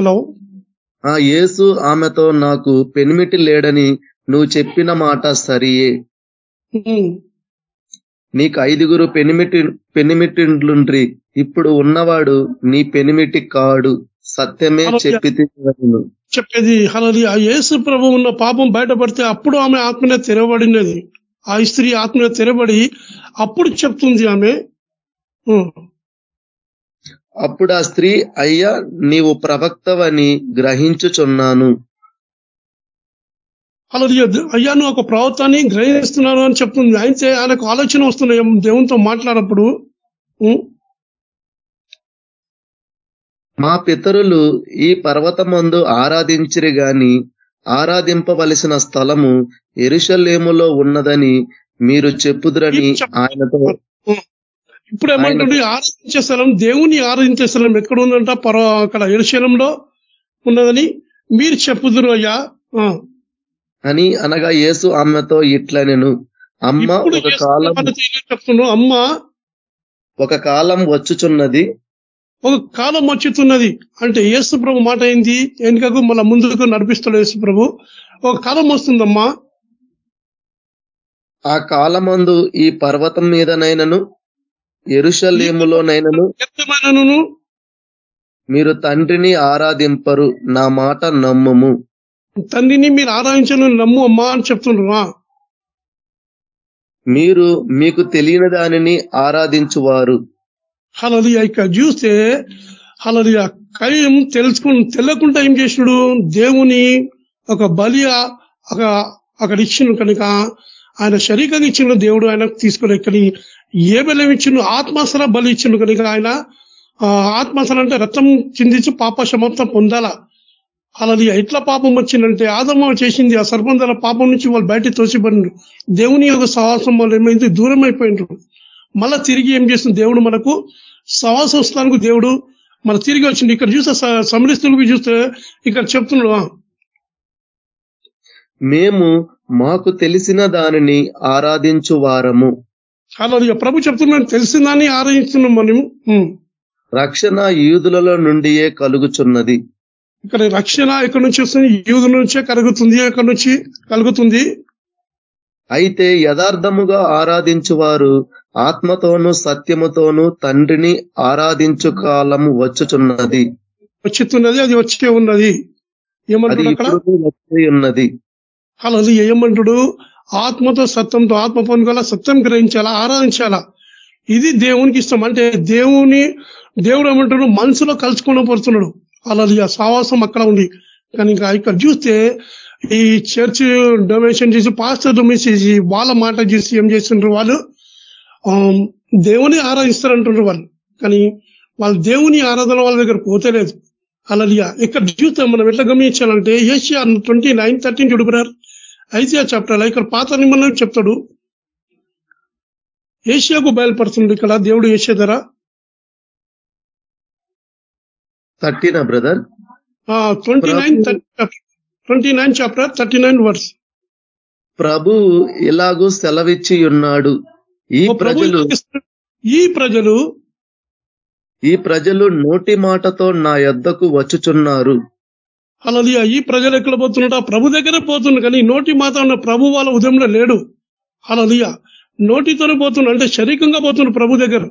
హలో ఆ యేసు ఆమెతో నాకు పెనిమిటి లేడని నువ్వు చెప్పిన మాట సరియే. నీకు ఐదుగురు పెనిమిటి పెనిమిటిండ్లుండ్రి. ఇప్పుడు ఉన్నవాడు నీ పెనిమిటి కాడు. సత్యమే చెప్పి చెప్పేది హలలి ఆ యేసు ప్రభు ఉన్న పాపం బయటపడితే అప్పుడు ఆమె ఆత్మనే తెరవబడినది. ఆ స్త్రీ ఆత్మనే తెరబడి అప్పుడు చెప్తుంది ఆమె. అప్పుడు ఆ స్త్రీ అయ్యా నీవు ప్రవక్తవని గ్రహించుచున్నాను. హల్లెలూయా అయ్యా నువ్వు ఒక ప్రవర్తాన్ని గ్రహిస్తున్నాను అని చెప్తుంది. అయితే ఆయనకు ఆలోచన వస్తున్నాయి దేవునితో మాట్లాడప్పుడు. మా పితరులు ఈ పర్వతమందు ఆరాధించిరి గాని ఆరాధింపవలసిన స్థలము ఎరుషలేములో ఉన్నదని మీరు చెప్పుదురని ఆయనతో ఇప్పుడు ఏమంటుంది ఆరాధించే స్థలం దేవుని ఆరాధించే స్థలం ఎక్కడ ఉందంట పర్వ అక్కడ ఎరుశలంలో ఉన్నదని మీరు చెప్పుదురు అయ్యా. అని అనగా యేసు ఆమెతో ఇట్లనెను అమ్మ ఇప్పుడు ఒక కాలం చెప్తున్నాడు అమ్మ. ఒక కాలం వచ్చుచున్నది. ఒక కాలం వచ్చుతున్నది. అంటే యేసు ప్రభు మాట ఏంది? వెనుకకు మళ్ళీ ముందుకు నడిపిస్తాడు యేసు ప్రభు. ఒక కాలం వస్తుందమ్మా. ఆ కాలమందు ఈ పర్వతం మీదనైనను ఎరుషలేములోనైనను ఎత్తమైనను మీరు తండ్రిని ఆరాధింపరు నా మాట నమ్ముము. తండ్రిని మీరు ఆరాధించను నమ్ము అమ్మా అని చెప్తుండ్రు ఆ. మీరు మీకు తెలియని దానిని ఆరాధించువారు. హలలియా ఇక్కడ చూస్తే హలలియా కయ్యం తెలుసుకు తెలియకుండా ఏం చేసినాడు? దేవుని ఒక బలి అక్కడ ఇచ్చిన కనుక ఆయన శరీరంగా ఇచ్చిన దేవుడు ఆయన తీసుకుని కానీ ఏ బలం ఇచ్చిండు ఆత్మాసర బలి ఇచ్చిండు కనుక ఆయన ఆ, ఆత్మాసర అంటే రక్తం చిందించి పాప సమాప్తం పొందాల. అలాది ఎట్లా పాపం వచ్చిందంటే ఆదమ చేసింది ఆ సర్పంధాల పాపం నుంచి వాళ్ళు బయట తోసిపడినారు. దేవుని యొక్క సహవాసం వాళ్ళు ఏమైంది? దూరం అయిపోయినారు మళ్ళా తిరిగి ఏం చేస్తుంది? దేవుడు మనకు సహవాసం స్థానికి దేవుడు మన తిరిగి వచ్చింది ఇక్కడ చూస్తే సమరిస్తులకు చూస్తే ఇక్కడ చెప్తున్నాడు మేము మాకు తెలిసిన దానిని ఆరాధించు వారము. అలాది ప్రభు చెప్తున్నాడు తెలిసిందాన్ని ఆరాధిస్తున్నాం మనం ఉం. రక్షణ యూదులలో నుండియే కలుగుచున్నది. ఇక్కడ రక్షణ ఎక్కడి నుంచి వస్తుంది యూదు నుంచే కలుగుతుంది ఎక్కడి నుంచి కలుగుతుంది. అయితే యథార్థముగా ఆరాధించువారు ఆత్మతోనూ సత్యముతోనూ తండ్రిని ఆరాధించు కాలము వచ్చుచున్నది. వచ్చుతున్నది అది వచ్చే ఉన్నది. అది ఏమంటాడు? ఆత్మతో సత్యంతో ఆత్మ పొందుకోవాలా సత్యం గ్రహించాలా ఆరాధించాలా? ఇది దేవునికి ఇష్టం. అంటే దేవుని దేవుడు ఏమంటాడు మనసులో కలుసుకుని పడుతున్నాడు అలా సావాసం అక్కడ ఉంది. కానీ ఇంకా ఇక్కడ చూస్తే ఈ చర్చ్ డొనేషన్ చేసి పాస్టర్ డొనేషన్ చేసి వాళ్ళ మాట చేసి ఏం చేస్తుంటారు వాళ్ళు? ఆ, దేవుని ఆరాధిస్తారంటుండ్రు వాళ్ళు. కానీ వాళ్ళు దేవుని ఆరాధన వాళ్ళ దగ్గర పోతలేదు. అలలియా ఇక్కడ చూస్తే మనం ఎట్లా గమనించాలంటే ఏషియా ట్వంటీ నైన్ థర్టీన్ చూడుకున్నారు ఐజియా చాప్టర్ ఇక్కడ పాత నిబంధన చెప్తాడు? ఏషియాకు బయలుపడుతుంది ఇక్కడ దేవుడు ఏషియా ధర థర్టీనా brother twenty nine twenty nine chapter thirty nine verse ప్రభు ఇలాగూ సెలవిచ్చి ఉన్నాడు. ఈ ప్రజలు ఈ ప్రజలు ఈ ప్రజలు నోటి మాటతో నా యొద్దకు వచ్చుచున్నారు. అలలియా ఈ ప్రజలు ఎక్కడ పోతున్నట్టు? ఆ ప్రభు దగ్గరే పోతున్నారు. కానీ నోటి మాట ఉన్న ప్రభు వాళ్ళ ఉదయంలో లేడు. అలలియా నోటితోనే పోతున్నాడు అంటే శరీరంగా పోతున్నాడు ప్రభు దగ్గర.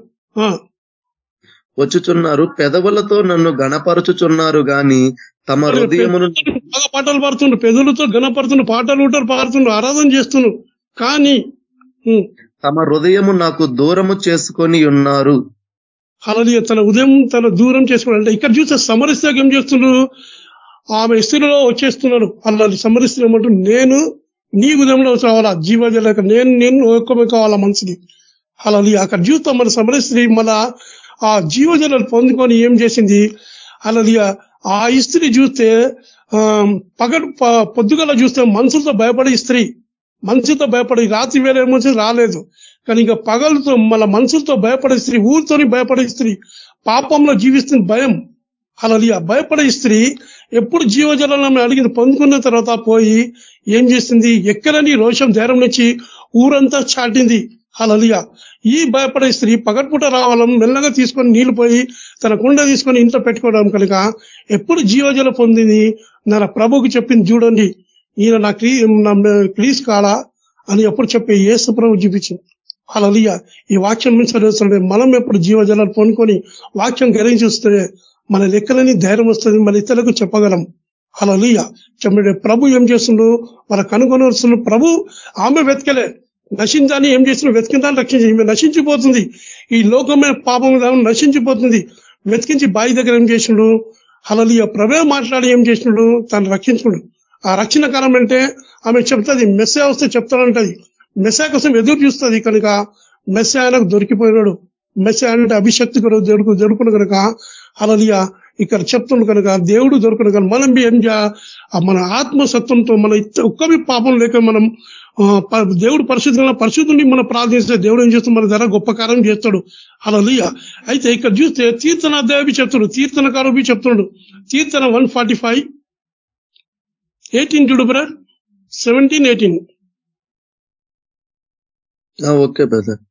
వచ్చుచున్నారు. పెదవులతో నన్ను గణపరచుచున్నారు గాని తమ హృదయమును బాగా పాటలు పాడుతుండ్రు పెదవులతో గణపడుతుండ్రు పాటలు ఊటలు పాడుతుండ్రు ఆరాధన చేస్తున్నారు. కానీ తమ హృదయము నాకు దూరము చేసుకొని ఉన్నారు. అలలియ తన ఉదయం తన దూరం చేసుకోవాలి అంటే ఇక్కడ చూస్తే సమరస్యాక ఏం చేస్తున్నారు? ఆమె ఇస్త్రీలో వచ్చేస్తున్నాను. అలా సమరస్త్రీ నేను నీ ఉదయంలో రావాలా జీవజలక నేను నేను ఒక్కమే కావాలా మనిషిని? అలా అక్కడ జీవితం మన సమరిస్త్రీ మన ఆ జీవజలను పొందుకొని ఏం చేసింది? అలా ఆ ఇస్త్రీ చూస్తే ఆ పగడు పొద్దుగల చూస్తే మనసులతో భయపడే స్త్రీ మనుషులతో భయపడి రాత్రి వేళ ఏమో రాలేదు. కానీ ఇంకా పగలతో మన మనసులతో భయపడే స్త్రీ ఊరితోని భయపడే స్త్రీ పాపంలో జీవిస్తుంది భయం. అలా భయపడే స్త్రీ ఎప్పుడు జీవజలాలను అడిగింది పొందుకున్న తర్వాత పోయి ఏం చేసింది? ఎక్కడని రోషం ధైర్యం నుంచి ఊరంతా చాటింది? అలలియా ఈ భయపడే స్త్రీ పగట్పూట రావాలని మెల్లగా తీసుకొని నీళ్ళు పోయి తన కుండ తీసుకొని ఇంట్లో పెట్టుకోవడం కనుక ఎప్పుడు జీవజల పొందింది? నా ప్రభుకి చెప్పింది చూడండి. ఈయన నా క్రీ నా కాడా అని ఎప్పుడు చెప్పి ఏసు ప్రభు చూపించింది. అలలియ ఈ వాక్యం మించే మనం ఎప్పుడు జీవజలాలు పొందుకొని వాక్యం గ్రహించి మన లెక్కలని ధైర్యం వస్తుంది మన ఇతరులకు చెప్పగలం. అలలియ చెప్పండి ప్రభు ఏం చేస్తుండు? మన కనుగొనవలసిన ప్రభు ఆమె వెతకలే. నశించాన్ని ఏం చేస్తున్నాడు వెతికిందాన్ని రక్షించి ఈమె నశించిపోతుంది. ఈ లోకమైన పాపం నశించిపోతుంది. వెతికించి బాయి దగ్గర ఏం చేసినాడు అలలియ ప్రభే మాట్లాడి ఏం చేసినాడు తను రక్షించుడు ఆ రక్షణ కాలం అంటే ఆమె చెప్తుంది మెస్సే వస్తే చెప్తానంటది. మెస్సా కోసం ఎదురు చూస్తుంది కనుక మెస్సే ఆయనకు దొరికిపోయినాడు. మెస్సే అంటే అభిషక్తి కూడా దొరుకు దొరుకును కనుక అలలియ. ఇక్కడ చెప్తుండు కనుక దేవుడు దొరకను కనుక మనం ఏం చేయ- మన ఆత్మసత్వంతో మన ఒక్కవి పాపం లేక మనం దేవుడు పరిశుద్ధంగా పరిశుద్ధుని మనం ప్రార్థిస్తే దేవుడు ఏం చేస్తాడు? మన ధర గొప్ప కార్యం చేస్తాడు. అలలియ. అయితే ఇక్కడ చూస్తే తీర్థన దేవి చెప్తాడు తీర్థనకారు చెప్తున్నాడు. కీర్తన వన్ ఫార్టీ ఫైవ్. ఎయిటీన్ చూడు brother. Seventeen eighteen. Okay brother.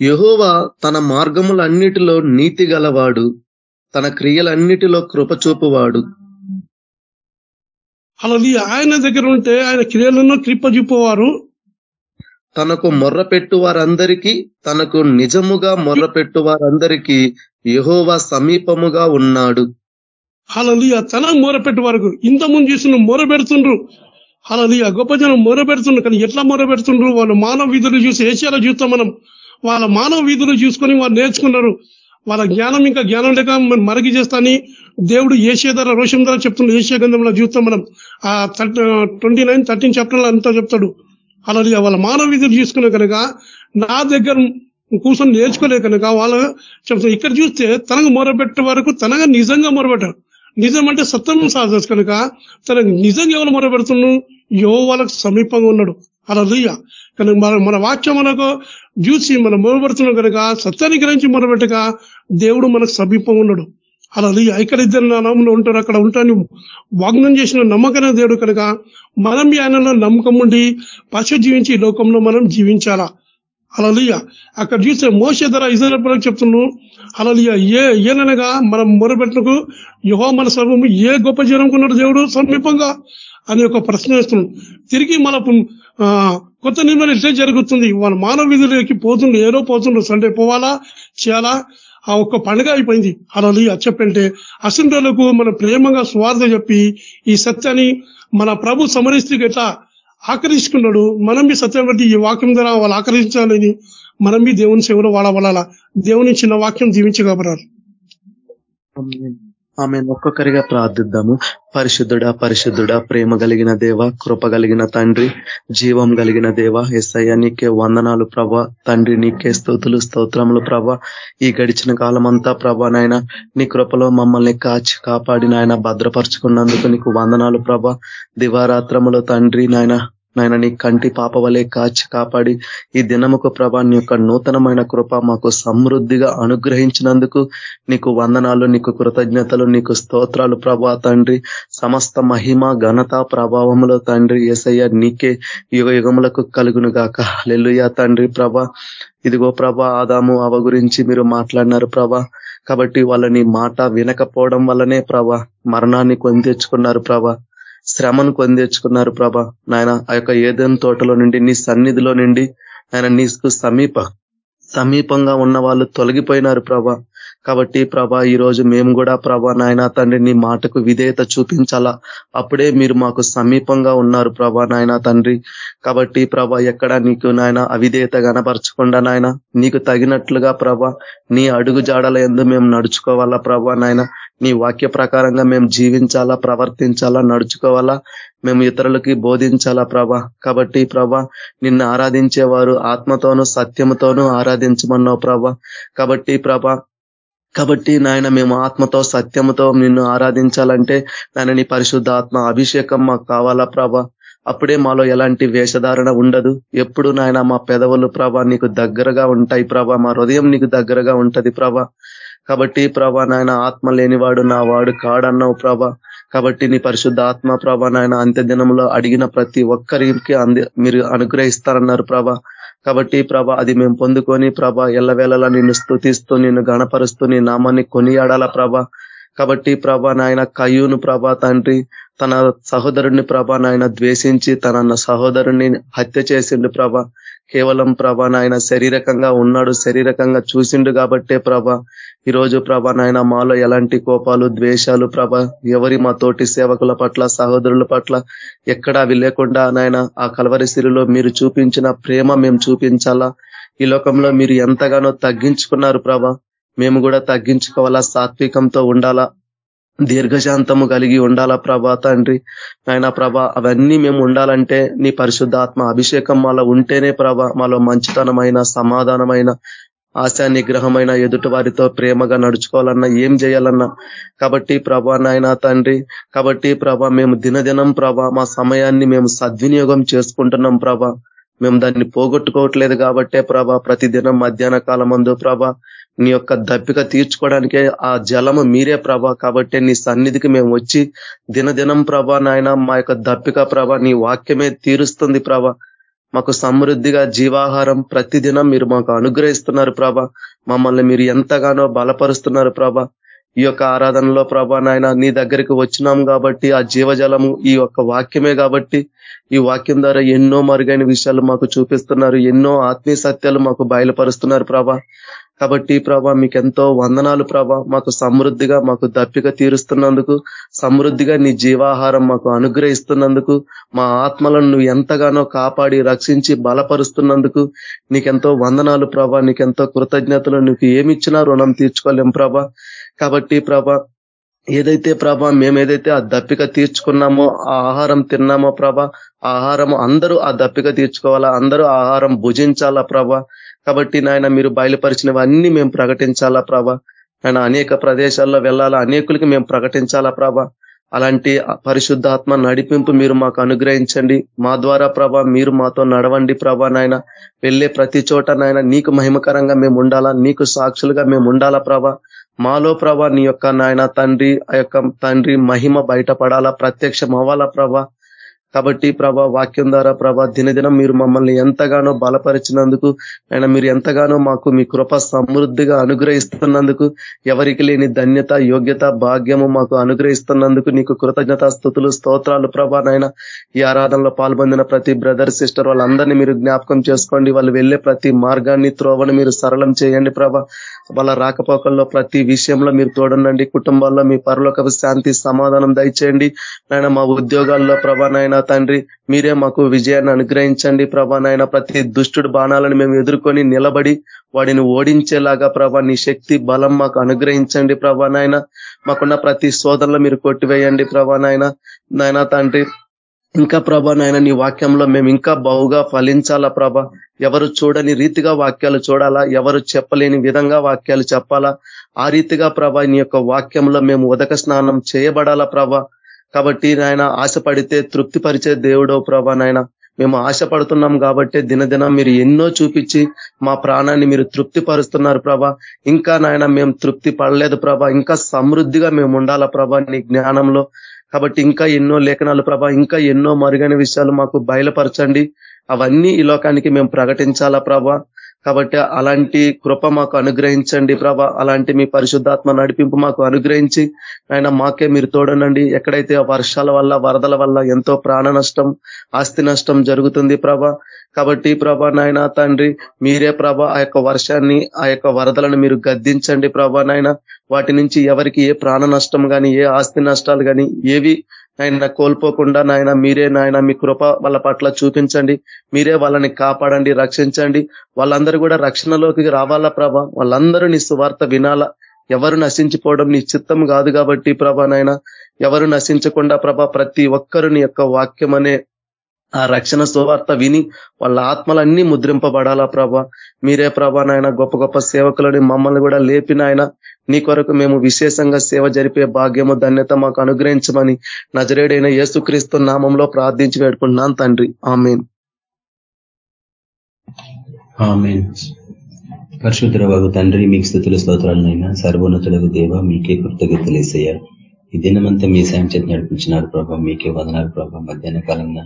యెహోవా తన మార్గములన్నిటిలో నీతి గలవాడు తన క్రియలన్నిటిలో కృప చూపువాడు అలా ఆయన దగ్గర ఉంటే ఆయన క్రియలను కృప చూపేవారు తనకు మొర్రపెట్టు వారందరికీ తనకు నిజముగా మొర్రపెట్టు వారందరికీ యెహోవా సమీపముగా ఉన్నాడు. అలలియ తన మొరపెట్టే వరకు ఇంత ముందు చూసిన మొర పెడుతుండ్రు అలలియ గొప్ప జనం మొర పెడుతుండ్రు కానీ ఎట్లా మొర పెడుతుండ్రు వాళ్ళ మానవ విధులు చూసి ఏషియాలో చూస్తాం మనం. వాళ్ళ మానవ విధులు చూసుకొని వాళ్ళు నేర్చుకున్నారు. వాళ్ళ జ్ఞానం ఇంకా జ్ఞానం లేక మరగి చేస్తాని దేవుడు ఏషియా ధర రోషం ధర చెప్తున్నాడు ఏషియా గంధంలో చూస్తాం మనం. ఆ ట్వంటీ నైన్ థర్టీన్ చాప్టర్లో అంతా చెప్తాడు. అలాగే వాళ్ళ మానవ విధులు చూసుకునే కనుక నా దగ్గర కూర్చొని నేర్చుకోలే కనుక వాళ్ళు చెప్తారు ఇక్కడ చూస్తే తనకు మొరపెట్టే వరకు తనగా నిజంగా మొరపెట్టారు. నిజం అంటే సత్యం సాధస్ కనుక తనకు నిజంగా ఎవరు మొరపెడుతున్నాడు యో వాళ్ళకు సమీపంగా ఉన్నాడు. అలా కనుక మన మన వాక్యం మనకు చూసి మనం మొరపెడుతున్నాం కనుక సత్యాన్ని గ్రహించి మొరపెట్టక దేవుడు మనకు సమీపం ఉన్నాడు అలా ఇక్కడ ఇద్దరు నామంలో ఉంటారు. అక్కడ ఉంటాను. వాగ్నం చేసిన నమ్మకమైన దేవుడు కనుక మనం ఆయనలో నమ్మకం ఉండి పశు జీవించి ఈ లోకంలో మనం జీవించాలా? అలలియ అక్కడ చూస్తే మోస ధర ఇజ్రాయల్ చెప్తున్నాను. అలలియ ఏ ఏననగా మనం మొరబెట్టకు యుహో మన సర్వము ఏ గొప్ప జనంకున్నాడు దేవుడు? సమీపంగా. అని ఒక ప్రశ్న వేస్తున్నాడు. తిరిగి మన కొత్త నిర్మాణం ఇట్లే జరుగుతుంది. వాళ్ళ మానవ విధులకి పోతుండ్రు ఏదో పోతుండ్రు సండే పోవాలా? చేయాలా? ఆ ఒక్క పండుగ అయిపోయింది. అలాది చెప్పంటే అసంటోళ్ళకు మన ప్రేమగా స్వార్థ చెప్పి ఈ సత్యాన్ని మన ప్రభు సమరిస్తూ ఎట్లా ఆకర్షించుకున్నాడు? మనం మీ సత్యం బట్టి ఈ వాక్యం ద్వారా వాళ్ళు ఆకర్షించాలని మనం మీ దేవుని సేవలో వాడవలాల దేవుని చిన్న వాక్యం జీవించగలరు ఆమె ఒక్కొక్కరిగా ప్రార్థిద్దాము. పరిశుద్ధుడా పరిశుద్ధుడా ప్రేమ కలిగిన దేవ కృప కలిగిన తండ్రి జీవం కలిగిన దేవ ఎస్ఐ నీకే వందనాలు ప్రభ. తండ్రి నీకే స్థుతులు స్తోత్రములు ప్రభ. ఈ గడిచిన కాలం అంతా ప్రభ నాయన నీ కృపలో మమ్మల్ని కాచి కాపాడి నాయన భద్రపరుచుకున్నందుకు నీకు వందనాలు ప్రభ. దివారాత్రములో తండ్రి నాయన నాయన నీ కంటి పాప వలె కాచి కాపాడి ఈ దినముకు ప్రభా నీ యొక్క నూతనమైన కృప మాకు సమృద్ధిగా అనుగ్రహించినందుకు నీకు వందనాలు నీకు కృతజ్ఞతలు నీకు స్తోత్రాలు ప్రభా తండ్రి. సమస్త మహిమ ఘనత ప్రభావములో తండ్రి. ఏసయ్య నీకే యుగ యుగములకు కలుగును గాక. లెల్లుయా తండ్రి ప్రభ. ఇదిగో ప్రభ ఆదాము అవ గురించి మీరు మాట్లాడినారు ప్రభ. కాబట్టి వాళ్ళని మాట వినకపోవడం వల్లనే ప్రభ మరణాన్ని కొని తెచ్చుకున్నారు ప్రభ. శ్రమను పొందేర్చుకున్నారు ప్రభ. నాయన ఆ యొక్క ఏదైనా తోటలో నుండి నీ సన్నిధిలో నుండి ఆయన నీకు సమీప సమీపంగా ఉన్న వాళ్ళు తొలగిపోయినారు ప్రభ. కాబట్టి ప్రభా ఈ రోజు మేము కూడా ప్రభా నాయన తండ్రి నీ మాటకు విధేయత చూపించాలా? అప్పుడే మీరు మాకు సమీపంగా ఉన్నారు ప్రభా నాయన తండ్రి. కాబట్టి ప్రభా ఎక్కడ నీకు నాయన అవిధేయత కనపరచకుండా నాయన నీకు తగినట్లుగా ప్రభా నీ అడుగు జాడల ఎందు మేము నడుచుకోవాలా ప్రభా నాయన? నీ వాక్య ప్రకారంగా మేము జీవించాలా ప్రవర్తించాలా నడుచుకోవాలా? మేము ఇతరులకి బోధించాలా ప్రభా? కాబట్టి ప్రభా నిన్ను ఆరాధించేవారు ఆత్మతోనూ సత్యముతోనూ ఆరాధించమన్నావు ప్రభా. కాబట్టి ప్రభా కాబట్టి నాయన మేము ఆత్మతో సత్యముతో నిన్ను ఆరాధించాలంటే నాయన నీ పరిశుద్ధ ఆత్మ అభిషేకం మాకు కావాలా ప్రభా? అప్పుడే మాలో ఎలాంటి వేషధారణ ఉండదు. ఎప్పుడు నాయన మా పెదవులు ప్రభా నీకు దగ్గరగా ఉంటాయి ప్రభా. మా హృదయం నీకు దగ్గరగా ఉంటది ప్రభా. కాబట్టి ప్రభా నాయన ఆత్మ లేనివాడు నా వాడు కాడన్నావు ప్రభా. కాబట్టి నీ పరిశుద్ధ ఆత్మ ప్రభా నాయన అంత్యదినంలో అడిగిన ప్రతి ఒక్కరికి మీరు అనుగ్రహిస్తారన్నారు ప్రభా. కాబట్టి ప్రభ అది మేము పొందుకొని ప్రభ ఎల్లవేళలా నిన్ను స్థుతిస్తూ నిన్ను గణపరుస్తూ నీ నామాన్ని కొనియాడాల ప్రభ. కాబట్టి ప్రభ నాయన కయ్యూను ప్రభ తండ్రి తన సహోదరుడిని ప్రభ నాయన ద్వేషించి తన సహోదరుణ్ణి హత్య చేసిండు ప్రభ. కేవలం ప్రభ నాయన శరీరకంగా ఉన్నాడు శరీరకంగా చూసిండు కాబట్టే ప్రభ ఈరోజు ప్రభ నాయన మాలో ఎలాంటి కోపాలు ద్వేషాలు ప్రభ ఎవరి మా తోటి సేవకుల పట్ల సహోదరుల పట్ల ఎక్కడా అవి లేకుండా నాయన ఆ కలవరి సిరిలో మీరు చూపించిన ప్రేమ మేము చూపించాలా? ఈ లోకంలో మీరు ఎంతగానో తగ్గించుకున్నారు ప్రభ. మేము కూడా తగ్గించుకోవాలా సాత్వికంతో ఉండాలా దీర్ఘశాంతము కలిగి ఉండాలా ప్రభా తండ్రి. ఆయన ప్రభ అవన్నీ మేము ఉండాలంటే నీ పరిశుద్ధాత్మ అభిషేకం మాలో ఉంటేనే ప్రభ మాలో మంచితనమైన సమాధానమైన ఆశా నిగ్రహమైన ఎదుటి వారితో ప్రేమగా నడుచుకోవాలన్నా ఏం చేయాలన్నా. కాబట్టి ప్రభా నాయన తండ్రి కాబట్టి ప్రభా మేము దినదినం ప్రభా మా సమయాన్ని మేము సద్వినియోగం చేసుకుంటున్నాం ప్రభా. మేము దాన్ని పోగొట్టుకోవట్లేదు కాబట్టే ప్రభా ప్రతిదినం మధ్యాహ్న కాలమందు ప్రభా నీ యొక్క దప్పిక తీర్చుకోవడానికే ఆ జలము మీరే ప్రభ కాబట్టి నీ సన్నిధికి మేము వచ్చి దినదినం ప్రభా నాయన మా యొక్క దప్పిక ప్రభ నీ వాక్యమే తీరుస్తుంది ప్రభ. మాకు సమృద్ధిగా జీవాహారం ప్రతిదినం మీరు మాకు అనుగ్రహిస్తున్నారు ప్రభ. మమ్మల్ని మీరు ఎంతగానో బలపరుస్తున్నారు ప్రభ. ఈ యొక్క ఆరాధనలో ప్రభా నాయన నీ దగ్గరికి వచ్చినాం కాబట్టి ఆ జీవజలము ఈ యొక్క వాక్యమే కాబట్టి ఈ వాక్యం ద్వారా ఎన్నో మరుగైన విషయాలు మాకు చూపిస్తున్నారు ఎన్నో ఆత్మీయ సత్యాలు మాకు బయలుపరుస్తున్నారు ప్రభా. కాబట్టి ప్రభా మీకెంతో వందనాలు ప్రభా. మాకు సమృద్ధిగా మాకు దప్పిక తీరుస్తున్నందుకు సమృద్ధిగా నీ జీవాహారం మాకు అనుగ్రహిస్తున్నందుకు మా ఆత్మలను నువ్వు ఎంతగానో కాపాడి రక్షించి బలపరుస్తున్నందుకు నీకెంతో వందనాలు ప్రభా. నీకెంతో కృతజ్ఞతలు. నీకు ఏమిచ్చినా రుణం తీర్చుకోలేం ప్రభా. కాబట్టి ప్రభ ఏదైతే ప్రభ మేము ఏదైతే ఆ దప్పిక తీర్చుకున్నామో ఆ ఆహారం తిన్నామో ప్రభ ఆహారం అందరూ ఆ దప్పిక తీర్చుకోవాలా? అందరూ ఆహారం భుజించాలా ప్రభా? కాబట్టి నాయన మీరు బయలుపరిచినవన్నీ మేము ప్రకటించాలా ప్రభ? ఆయన అనేక ప్రదేశాల్లో వెళ్ళాలా? అనేకులకి మేము ప్రకటించాలా ప్రభ? అలాంటి పరిశుద్ధాత్మ నడిపింపు మీరు మాకు అనుగ్రహించండి. మా ద్వారా ప్రభ మీరు మాతో నడవండి ప్రభా నాయన. వెళ్ళే ప్రతి చోట నాయన నీకు మహిమకరంగా మేము ఉండాలా? నీకు సాక్షులుగా మేము ఉండాలా ప్రభ? మాలో ప్రభ నీ యొక్క నాయన తండ్రి ఆ యొక్క తండ్రి మహిమ బయటపడాలా? ప్రత్యక్షం అవ్వాలా ప్రభ? కాబట్టి ప్రభా వాక్యం ద్వారా ప్రభా దినదినం మీరు మమ్మల్ని ఎంతగానో బలపరిచినందుకు ఆయన మీరు ఎంతగానో మాకు మీ కృప సమృద్ధిగా అనుగ్రహిస్తున్నందుకు ఎవరికి లేని ధన్యత యోగ్యత భాగ్యము మాకు అనుగ్రహిస్తున్నందుకు నీకు కృతజ్ఞత స్థుతులు స్తోత్రాలు ప్రభా నాయన. ఈ ఆరాధనలో పాల్పొందిన ప్రతి బ్రదర్ సిస్టర్ వాళ్ళందరినీ మీరు జ్ఞాపకం చేసుకోండి. వాళ్ళు వెళ్ళే ప్రతి మార్గాన్ని త్రోవను మీరు సరళం చేయండి ప్రభా. వాళ్ళ రాకపోకల్లో ప్రతి విషయంలో మీరు తోడనండి కుటుంబాల్లో మీ పరలోక శాంతి సమాధానం దయచేయండి. నాయన మా ఉద్యోగాల్లో ప్రభా తండ్రి మీరే మాకు విజయాన్ని అనుగ్రహించండి. ప్రభా ప్రతి దుష్టుడు బాణాలను మేము ఎదుర్కొని నిలబడి వాడిని ఓడించేలాగా ప్రభా నీ శక్తి బలం మాకు అనుగ్రహించండి ప్రభా మాకున్న ప్రతి సోదరులు మీరు కొట్టివేయండి ప్రభా నాయనా తండ్రి ఇంకా ప్రభా నాయన నీ వాక్యంలో మేము ఇంకా బహుగా ఫలించాలా ప్రభ? ఎవరు చూడని రీతిగా వాక్యాలు చూడాలా? ఎవరు చెప్పలేని విధంగా వాక్యాలు చెప్పాలా? ఆ రీతిగా ప్రభ నీ యొక్క వాక్యంలో మేము ఉదక స్నానం చేయబడాలా ప్రభ? కాబట్టి నాయన ఆశపడితే తృప్తిపరిచే దేవుడో ప్రభా నాయన. మేము ఆశపడుతున్నాం కాబట్టి దినదినం మీరు ఎన్నో చూపించి మా ప్రాణాన్ని మీరు తృప్తి పరుస్తున్నారు ప్రభా. ఇంకా నాయన మేము తృప్తి పడలేదు ప్రభా. ఇంకా సమృద్ధిగా మేము ఉండాలా ప్రభా నీ జ్ఞానంలో? కాబట్టి ఇంకా ఎన్నో లేఖనాలు ప్రభా ఇంకా ఎన్నో మరుగైన విషయాలు మాకు బయలుపరచండి. అవన్నీ ఈ లోకానికి మేము ప్రకటించాలా ప్రభా? కాబట్టి అలాంటి కృప మాకు అనుగ్రహించండి ప్రభ. అలాంటి మీ పరిశుద్ధాత్మ నడిపింపు మాకు అనుగ్రహించి ఆయన మాకే మీరు తోడనండి. ఎక్కడైతే వర్షాల వల్ల వరదల వల్ల ఎంతో ప్రాణ నష్టం ఆస్తి నష్టం జరుగుతుంది ప్రభ. కాబట్టి ప్రభ నాయన తండ్రి మీరే ప్రభ ఆ యొక్క వర్షాన్ని ఆ యొక్క వరదలను మీరు గద్దించండి ప్రభా నాయన. వాటి నుంచి ఎవరికి ఏ ప్రాణ నష్టం కానీ ఏ ఆస్తి నష్టాలు కానీ ఏవి ఆయన కోల్పోకుండా నాయన మీరే నాయన మీ కృప వాళ్ళ పట్ల చూపించండి. మీరే వాళ్ళని కాపాడండి రక్షించండి. వాళ్ళందరూ కూడా రక్షణలోకి రావాలా ప్రభ? వాళ్ళందరూ నీ సువార్త వినాలా? ఎవరు నశించిపోవడం నీ చిత్తం కాదు కాబట్టి ప్రభా నాయన. ఎవరు నశించకుండా ప్రభ ప్రతి ఒక్కరు నీ యొక్క వాక్యం అనే ఆ రక్షణ సువార్త విని వాళ్ళ ఆత్మలన్నీ ముద్రింపబడాలా ప్రభ? మీరే ప్రభా నాయన గొప్ప గొప్ప సేవకులని మమ్మల్ని కూడా లేపిన ఆయన నీ కొరకు మేము విశేషంగా సేవ జరిపే భాగ్యము ధన్యత మాకు అనుగ్రహించమని నజరేడైన యేసుక్రీస్తు నామంలో ప్రార్థించి వేడుకుంటున్నాను తండ్రి. ఆమెన్. పరిశుద్ధ బాబు తండ్రి మీకు స్థుతుల స్తోత్రాలనైనా సర్వోన్నతులకు దేవ మీకే కృతజ్ఞతలేసయ్యా. ఈ దినమంతా మీ సాయం చేతి నడిపించినారు ప్రభావ మీకే వదనాలు ప్రభావ మధ్యాహ్న కాలంలో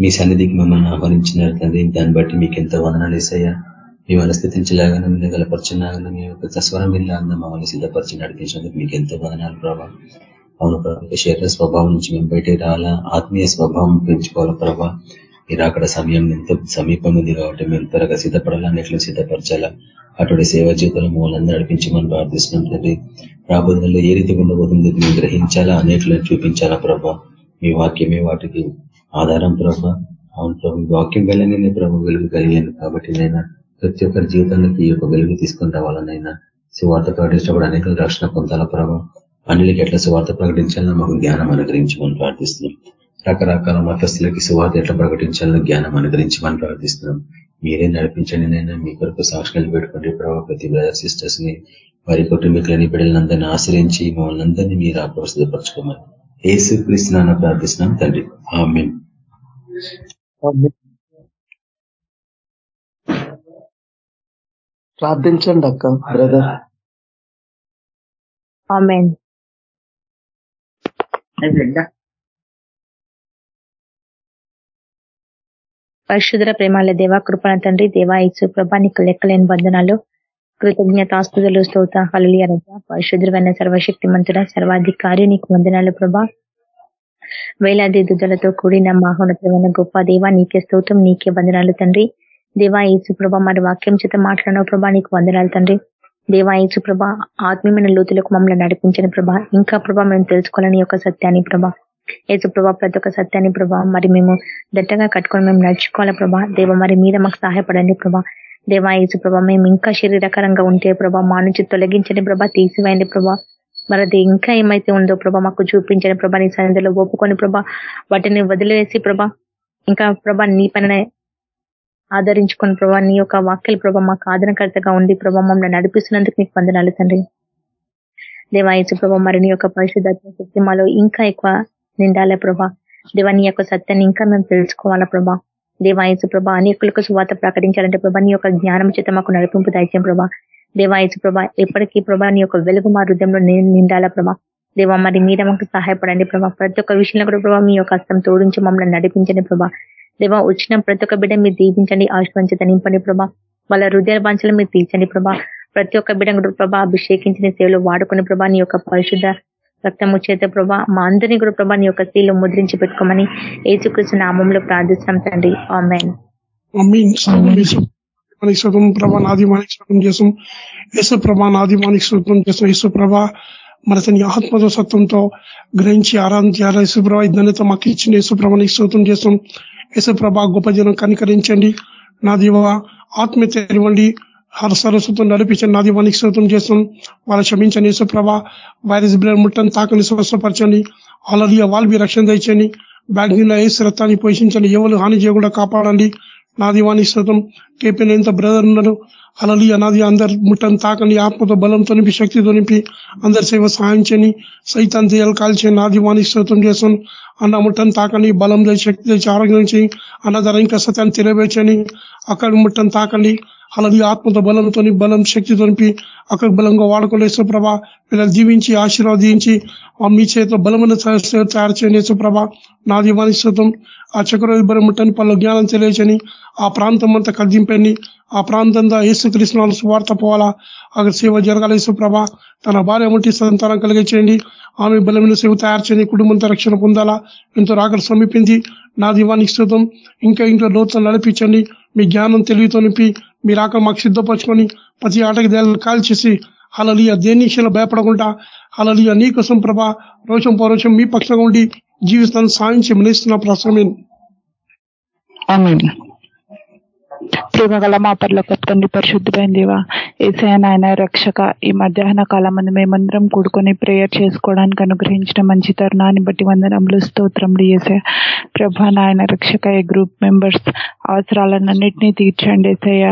మీ సన్నిధికి మమ్మల్ని ఆహ్వానించినారు తండ్రి. దాన్ని బట్టి మీకు ఎంతో వదనాలు వేసయ్యా. మీ వాళ్ళ స్థితించలాగానే మీరు గలపరచులాగానే మీ యొక్క స్వరం ఇల్లాగా మమ్మల్ని సిద్ధపరిచి నడిపించినందుకు మీకు ఎంతో వదనాలు ప్రభావ అవును ప్రభావ శరీర స్వభావం నుంచి మేము బయటకు రావాలా? ఆత్మీయ స్వభావం పెంచుకోవాలా ప్రభా? మీరు అక్కడ సమయం ఎంతో సమీపం ఉంది కాబట్టి మేము త్వరగా సిద్ధపడాలా? అన్నిట్లో సిద్ధపరచాలా? అటువంటి సేవా జీవితంలో మమ్మల్ని నడిపించమని ప్రార్థిస్తున్నాం తండ్రి. రాబోతుల్లో ఏ రీతి ఉండబోతుంది మేము గ్రహించాలా అనేట్లను చూపించాలా ప్రభా? మీ వాక్యమే వాటికి ఆధారం ప్రభా. అవును ప్రభు వాక్యం వెళ్ళగానే ప్రభు వెలుగు కలిగాను కాబట్టి నేను ప్రతి ఒక్కరి జీవితానికి ఈ యొక్క వెలుగు తీసుకొని రావాలనైనా సువార్త ప్రకటించినప్పుడు అనేక రక్షణ పొందాల ప్రభావ అన్నిలకి ఎట్లా సువార్త ప్రకటించాలని మాకు జ్ఞానం అనుగ్రహించమని ప్రార్థిస్తున్నాం. రకరకాల మతస్థులకి సువార్త ఎట్లా ప్రకటించాలని జ్ఞానం అనుగ్రహించమని ప్రార్థిస్తున్నాం. మీరే నడిపించండి నైనా మీ కొరకు సాక్షులు పెట్టుకోండి ప్రభావ ప్రతి బ్రదర్ సిస్టర్స్ని వారి కుటుంబీకులని బిడ్డలందరినీ ఆశ్రయించి మమ్మల్ని అందరినీ మీరు ఆప్రసిద్ధపరచుకోమని ఏసు క్రీస్తున్నా ప్రార్థిస్తున్నాం తండ్రి. ఆమె ప్రార్థించండి అక్క బ్రదర్ పరిశుద్ర ప్రేమాల దేవ కృపణ తండ్రి దేవా ఇసు ప్రభా నీకు లెక్కలేని బంధనాలు కృతజ్ఞతాస్తుతులు స్తోత హలియ రజ పరిశుద్రమైన సర్వశక్తి మంతుడ సర్వాధికారి నీకు వందనాలు ప్రభా. వేలాది దుద్దలతో కూడిన మహోన్నతమైన గొప్ప దేవ నీకే స్తోత్రం నీకే వందనాలు తండ్రి. దేవా ఏసు ప్రభ మరి వాక్యం చేత మాట్లాడిన ప్రభా నీకు వందనాలు తండ్రి. దేవా ఏసు ప్రభ ఆత్మీయమైన లోతులకు మమ్మల్ని నడిపించిన ప్రభా. ఇంకా ప్రభా మేము తెలుసుకోవాలని యొక్క సత్యాన్ని ప్రభా. ఏసు ప్రభా ప్రతి ఒక్క సత్యాన్ని ప్రభా మరి మేము దట్టగా కట్టుకొని మేము నడుచుకోవాలి ప్రభా. దేవ మరి మీద మాకు సహాయపడండి ప్రభా. దేవా యేసు ప్రభా మేము ఇంకా శరీరకరంగా ఉంటే ప్రభా మా నుంచి తొలగించని ప్రభా తీసివేయండి ప్రభా. మరి అది ఇంకా ఏమైతే ఉందో ప్రభా మాకు చూపించని ప్రభా నీ సన్నిధిలో ఒప్పుకొని ప్రభా వాటిని వదిలివేసి ప్రభా. ఇంకా ప్రభా నీ పైన ఆదరించుకుని ప్రభా నీ యొక్క వాక్యల ప్రభా మాకు ఆదరణకర్తగా ఉంది ప్రభా మమ్మల్ని నడిపిస్తున్నందుకు నీకు పొందనాలు తండ్రి. దేవాయచు ప్రభా మరి నీ యొక్క పరిశుద్ధాత్మ శక్తి మాలో ఇంకా ఎక్కువ నిండాలే ప్రభా? దేవా నీ యొక్క సత్యాన్ని ఇంకా మేము తెలుసుకోవాలా ప్రభా? దేవాయసు ప్రభా అనేకులకు శువాత ప్రకటించాలంటే ప్రభా నీ యొక్క జ్ఞానం చేత మాకు నడిపింపు దాయిత్యం ప్రభా. దేవాయసు ప్రభా ఎప్పటికీ ప్రభా నీ యొక్క వెలుగు మా హృదయంలో నిండాలా ప్రభా? దేవా మరి మీద మాకు సహాయపడండి ప్రభా. ప్రతి ఒక్క విషయంలో కూడా ప్రభా మీ యొక్క హస్తం తోడించి మమ్మల్ని నడిపించండి ప్రభా. దేవా వచ్చిన ప్రతి ఒక్క బిడ్డ మీరు దీపించండి ఆశ్వంచత నింపండి ప్రభా. వాళ్ళ హృదయ బాంచలు మీరు తీర్చండి ప్రభా. ప్రతి ఒక్క బిడ్డ ప్రభా అభిషేకించిన సేవలో వాడుకుని ప్రభా నీ యొక్క పరిశుద్ధ రక్తము చేత ప్రభా మా అందరినీ కూడా ప్రభా నీ యొక్క స్త్రీలో ముద్రించి పెట్టుకోమని ఏసుకృష్ణ నామంలో ప్రార్థిస్తాం తండ్రి. ఆమెన్. నాదిమానికి ప్రభా నాదిమానికి శోతం చేసాం యేసు ప్రభా నాదిమానికి చేసాం యేసు ప్రభా తన ఆత్మతో సత్వంతో గ్రహించి ఆరాధించారా యేసుప్రభ ధన్యత మాకు ఇచ్చిన యేసుప్రభానికి శోతం చేస్తాం. యేసుప్రభ గొప్ప జనం కనికరించండి. నా దీవ ఆత్మ తెరవండి హర సరస్వతం నడిపించండి నా దీవానికి శోతం చేస్తాం వాళ్ళ క్షమించండి యేసుప్రభ. వైరస్ బ్రెయిన్ ముట్టని తాకని స్వస్థపరచండి. ఆల్రెడీ వాళ్ళు రక్షణ తెచ్చండి బ్యాగ్లో వేసి రక్తాన్ని పోషించండి. ఎవరు హాని చేయకుండా కాపాడండి. నాది వాణి శోతం కేపీఎన్ ఎంత బ్రదర్ ఉన్నారు అలలి అనాది అందరు ముట్టని తాకండి. ఆత్మతో బలంతో నింపి శక్తితో నింపి అందరి సేవ సహాయం చేయని సైతాన్ కాల్చే కాల్చి నా దీవానికి శ్రోతం చేస్తాను. అన్న ముట్టని తాకండి. బలం చేసి శక్తి తెచ్చి ఆరోగ్యం చేయి. అన్నధర ఇంకా సత్యాన్ని తెలియవేచని అక్కడ ముట్టని తాకండి. అలాది ఆత్మతో బలంతో బలం శక్తితో అక్కడ బలంగా వాడుకోలేసు ప్రభా వీళ్ళని దీవించి ఆశీర్వాదించి మీ చేతిలో బలమైన తయారు చేయండి ప్రభ. నా దీవానికి ఆ చక్రవర్తి ముట్టని పలు జ్ఞానం తెలియచని ఆ ప్రాంతం అంతా కదింపండి ఆ ప్రాంతంలో యేసుకృష్ణ స్వార్థ పోవాలా? అక్కడ సేవ జరగాలి యేసుప్రభ తన భార్య ముట్టి సంతానం కలిగించేయండి ఆమె బలమైన సేవ తయారు చేయండి. కుటుంబంతో రక్షణ పొందాలా? ఎంతో రాకలు సమీపింది. నా దీవానికి శృతం ఇంకా ఇంట్లో లోతులు నడిపించండి. మీ జ్ఞానం తెలివితో నింపి మీరు ఆక మాకు సిద్ధపరచుకొని ప్రతి ఆటకి దేయాలను కాల్చేసి అలలియ దేని విషయంలో భయపడకుండా అలలియ నీకోసం ప్రభా రోషం పరోషం మీ పక్షంగా ఉండి జీవితాన్ని సాధించి మనిస్తున్న ప్రసమేన్ ప్రేమ గల మా పర్లో తండ్రి పరిశుద్ధమైన దేవ ఏసయ నాయన రక్షక ఈ మధ్యాహ్న కాలం మేమందరం కూడుకొని ప్రేయర్ చేసుకోవడానికి అనుగ్రహించిన మంచి తరుణాన్ని బట్టి వందనములు స్తోత్రములు ఏసయ ప్రభా నాయన రక్షక ఈ గ్రూప్ మెంబర్స్ అవసరాలన్నింటినీ తీర్చండి ఏసయ్య.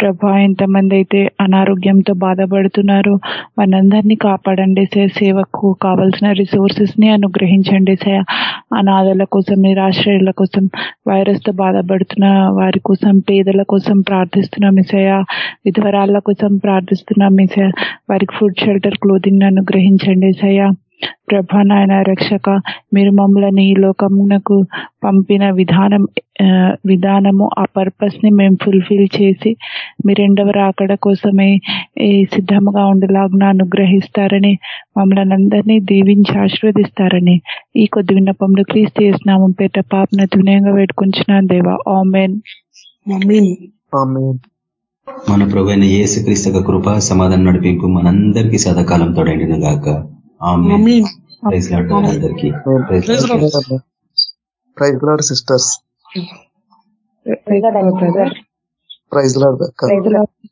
ప్రభా ఎంతమంది అయితే అనారోగ్యంతో బాధపడుతున్నారు. మనందరినీ కాపాడండి సే సేవకు కావలసిన రిసోర్సెస్ని అనుగ్రహించండి సార్ అనాథల కోసం నిరాశ్రయుల కోసం వైరస్తో బాధపడుతున్న వారి కోసం పేదల కోసం ప్రార్థిస్తున్నాం ఇసయ విధవరాళ్ళ కోసం ప్రార్థిస్తున్నాం. మిసయ వారికి ఫుడ్ షెల్టర్ క్లోదింగ్ అనుగ్రహించండి సయ ప్రభా నాయన రక్షక మీరు మమ్మల్ని ఈ లోకమునకు పంపిన విధానం విధానము ఆ పర్పస్ని మేము ఫుల్ఫిల్ చేసి మీ రెండవ రాకడ కోసమే సిద్ధముగా ఉండేలాగా అనుగ్రహిస్తారని మమ్మల్ని అందరినీ దీవించి ఆశీర్వదిస్తారని ఈ కొద్ది విన్నపంలో క్రీస్తు చేసినామం పేట పాపన తునయంగా వేడుకుంటున్నాను దేవా. ఆమెన్. మన ప్రభు అయిన యేసుక్రీస్తు కృప సమాధానం నడిపింపు మనందరికీ సదాకాలం తోడైండిన గాక అందరికీ. Praise lord sisters. Praise lord.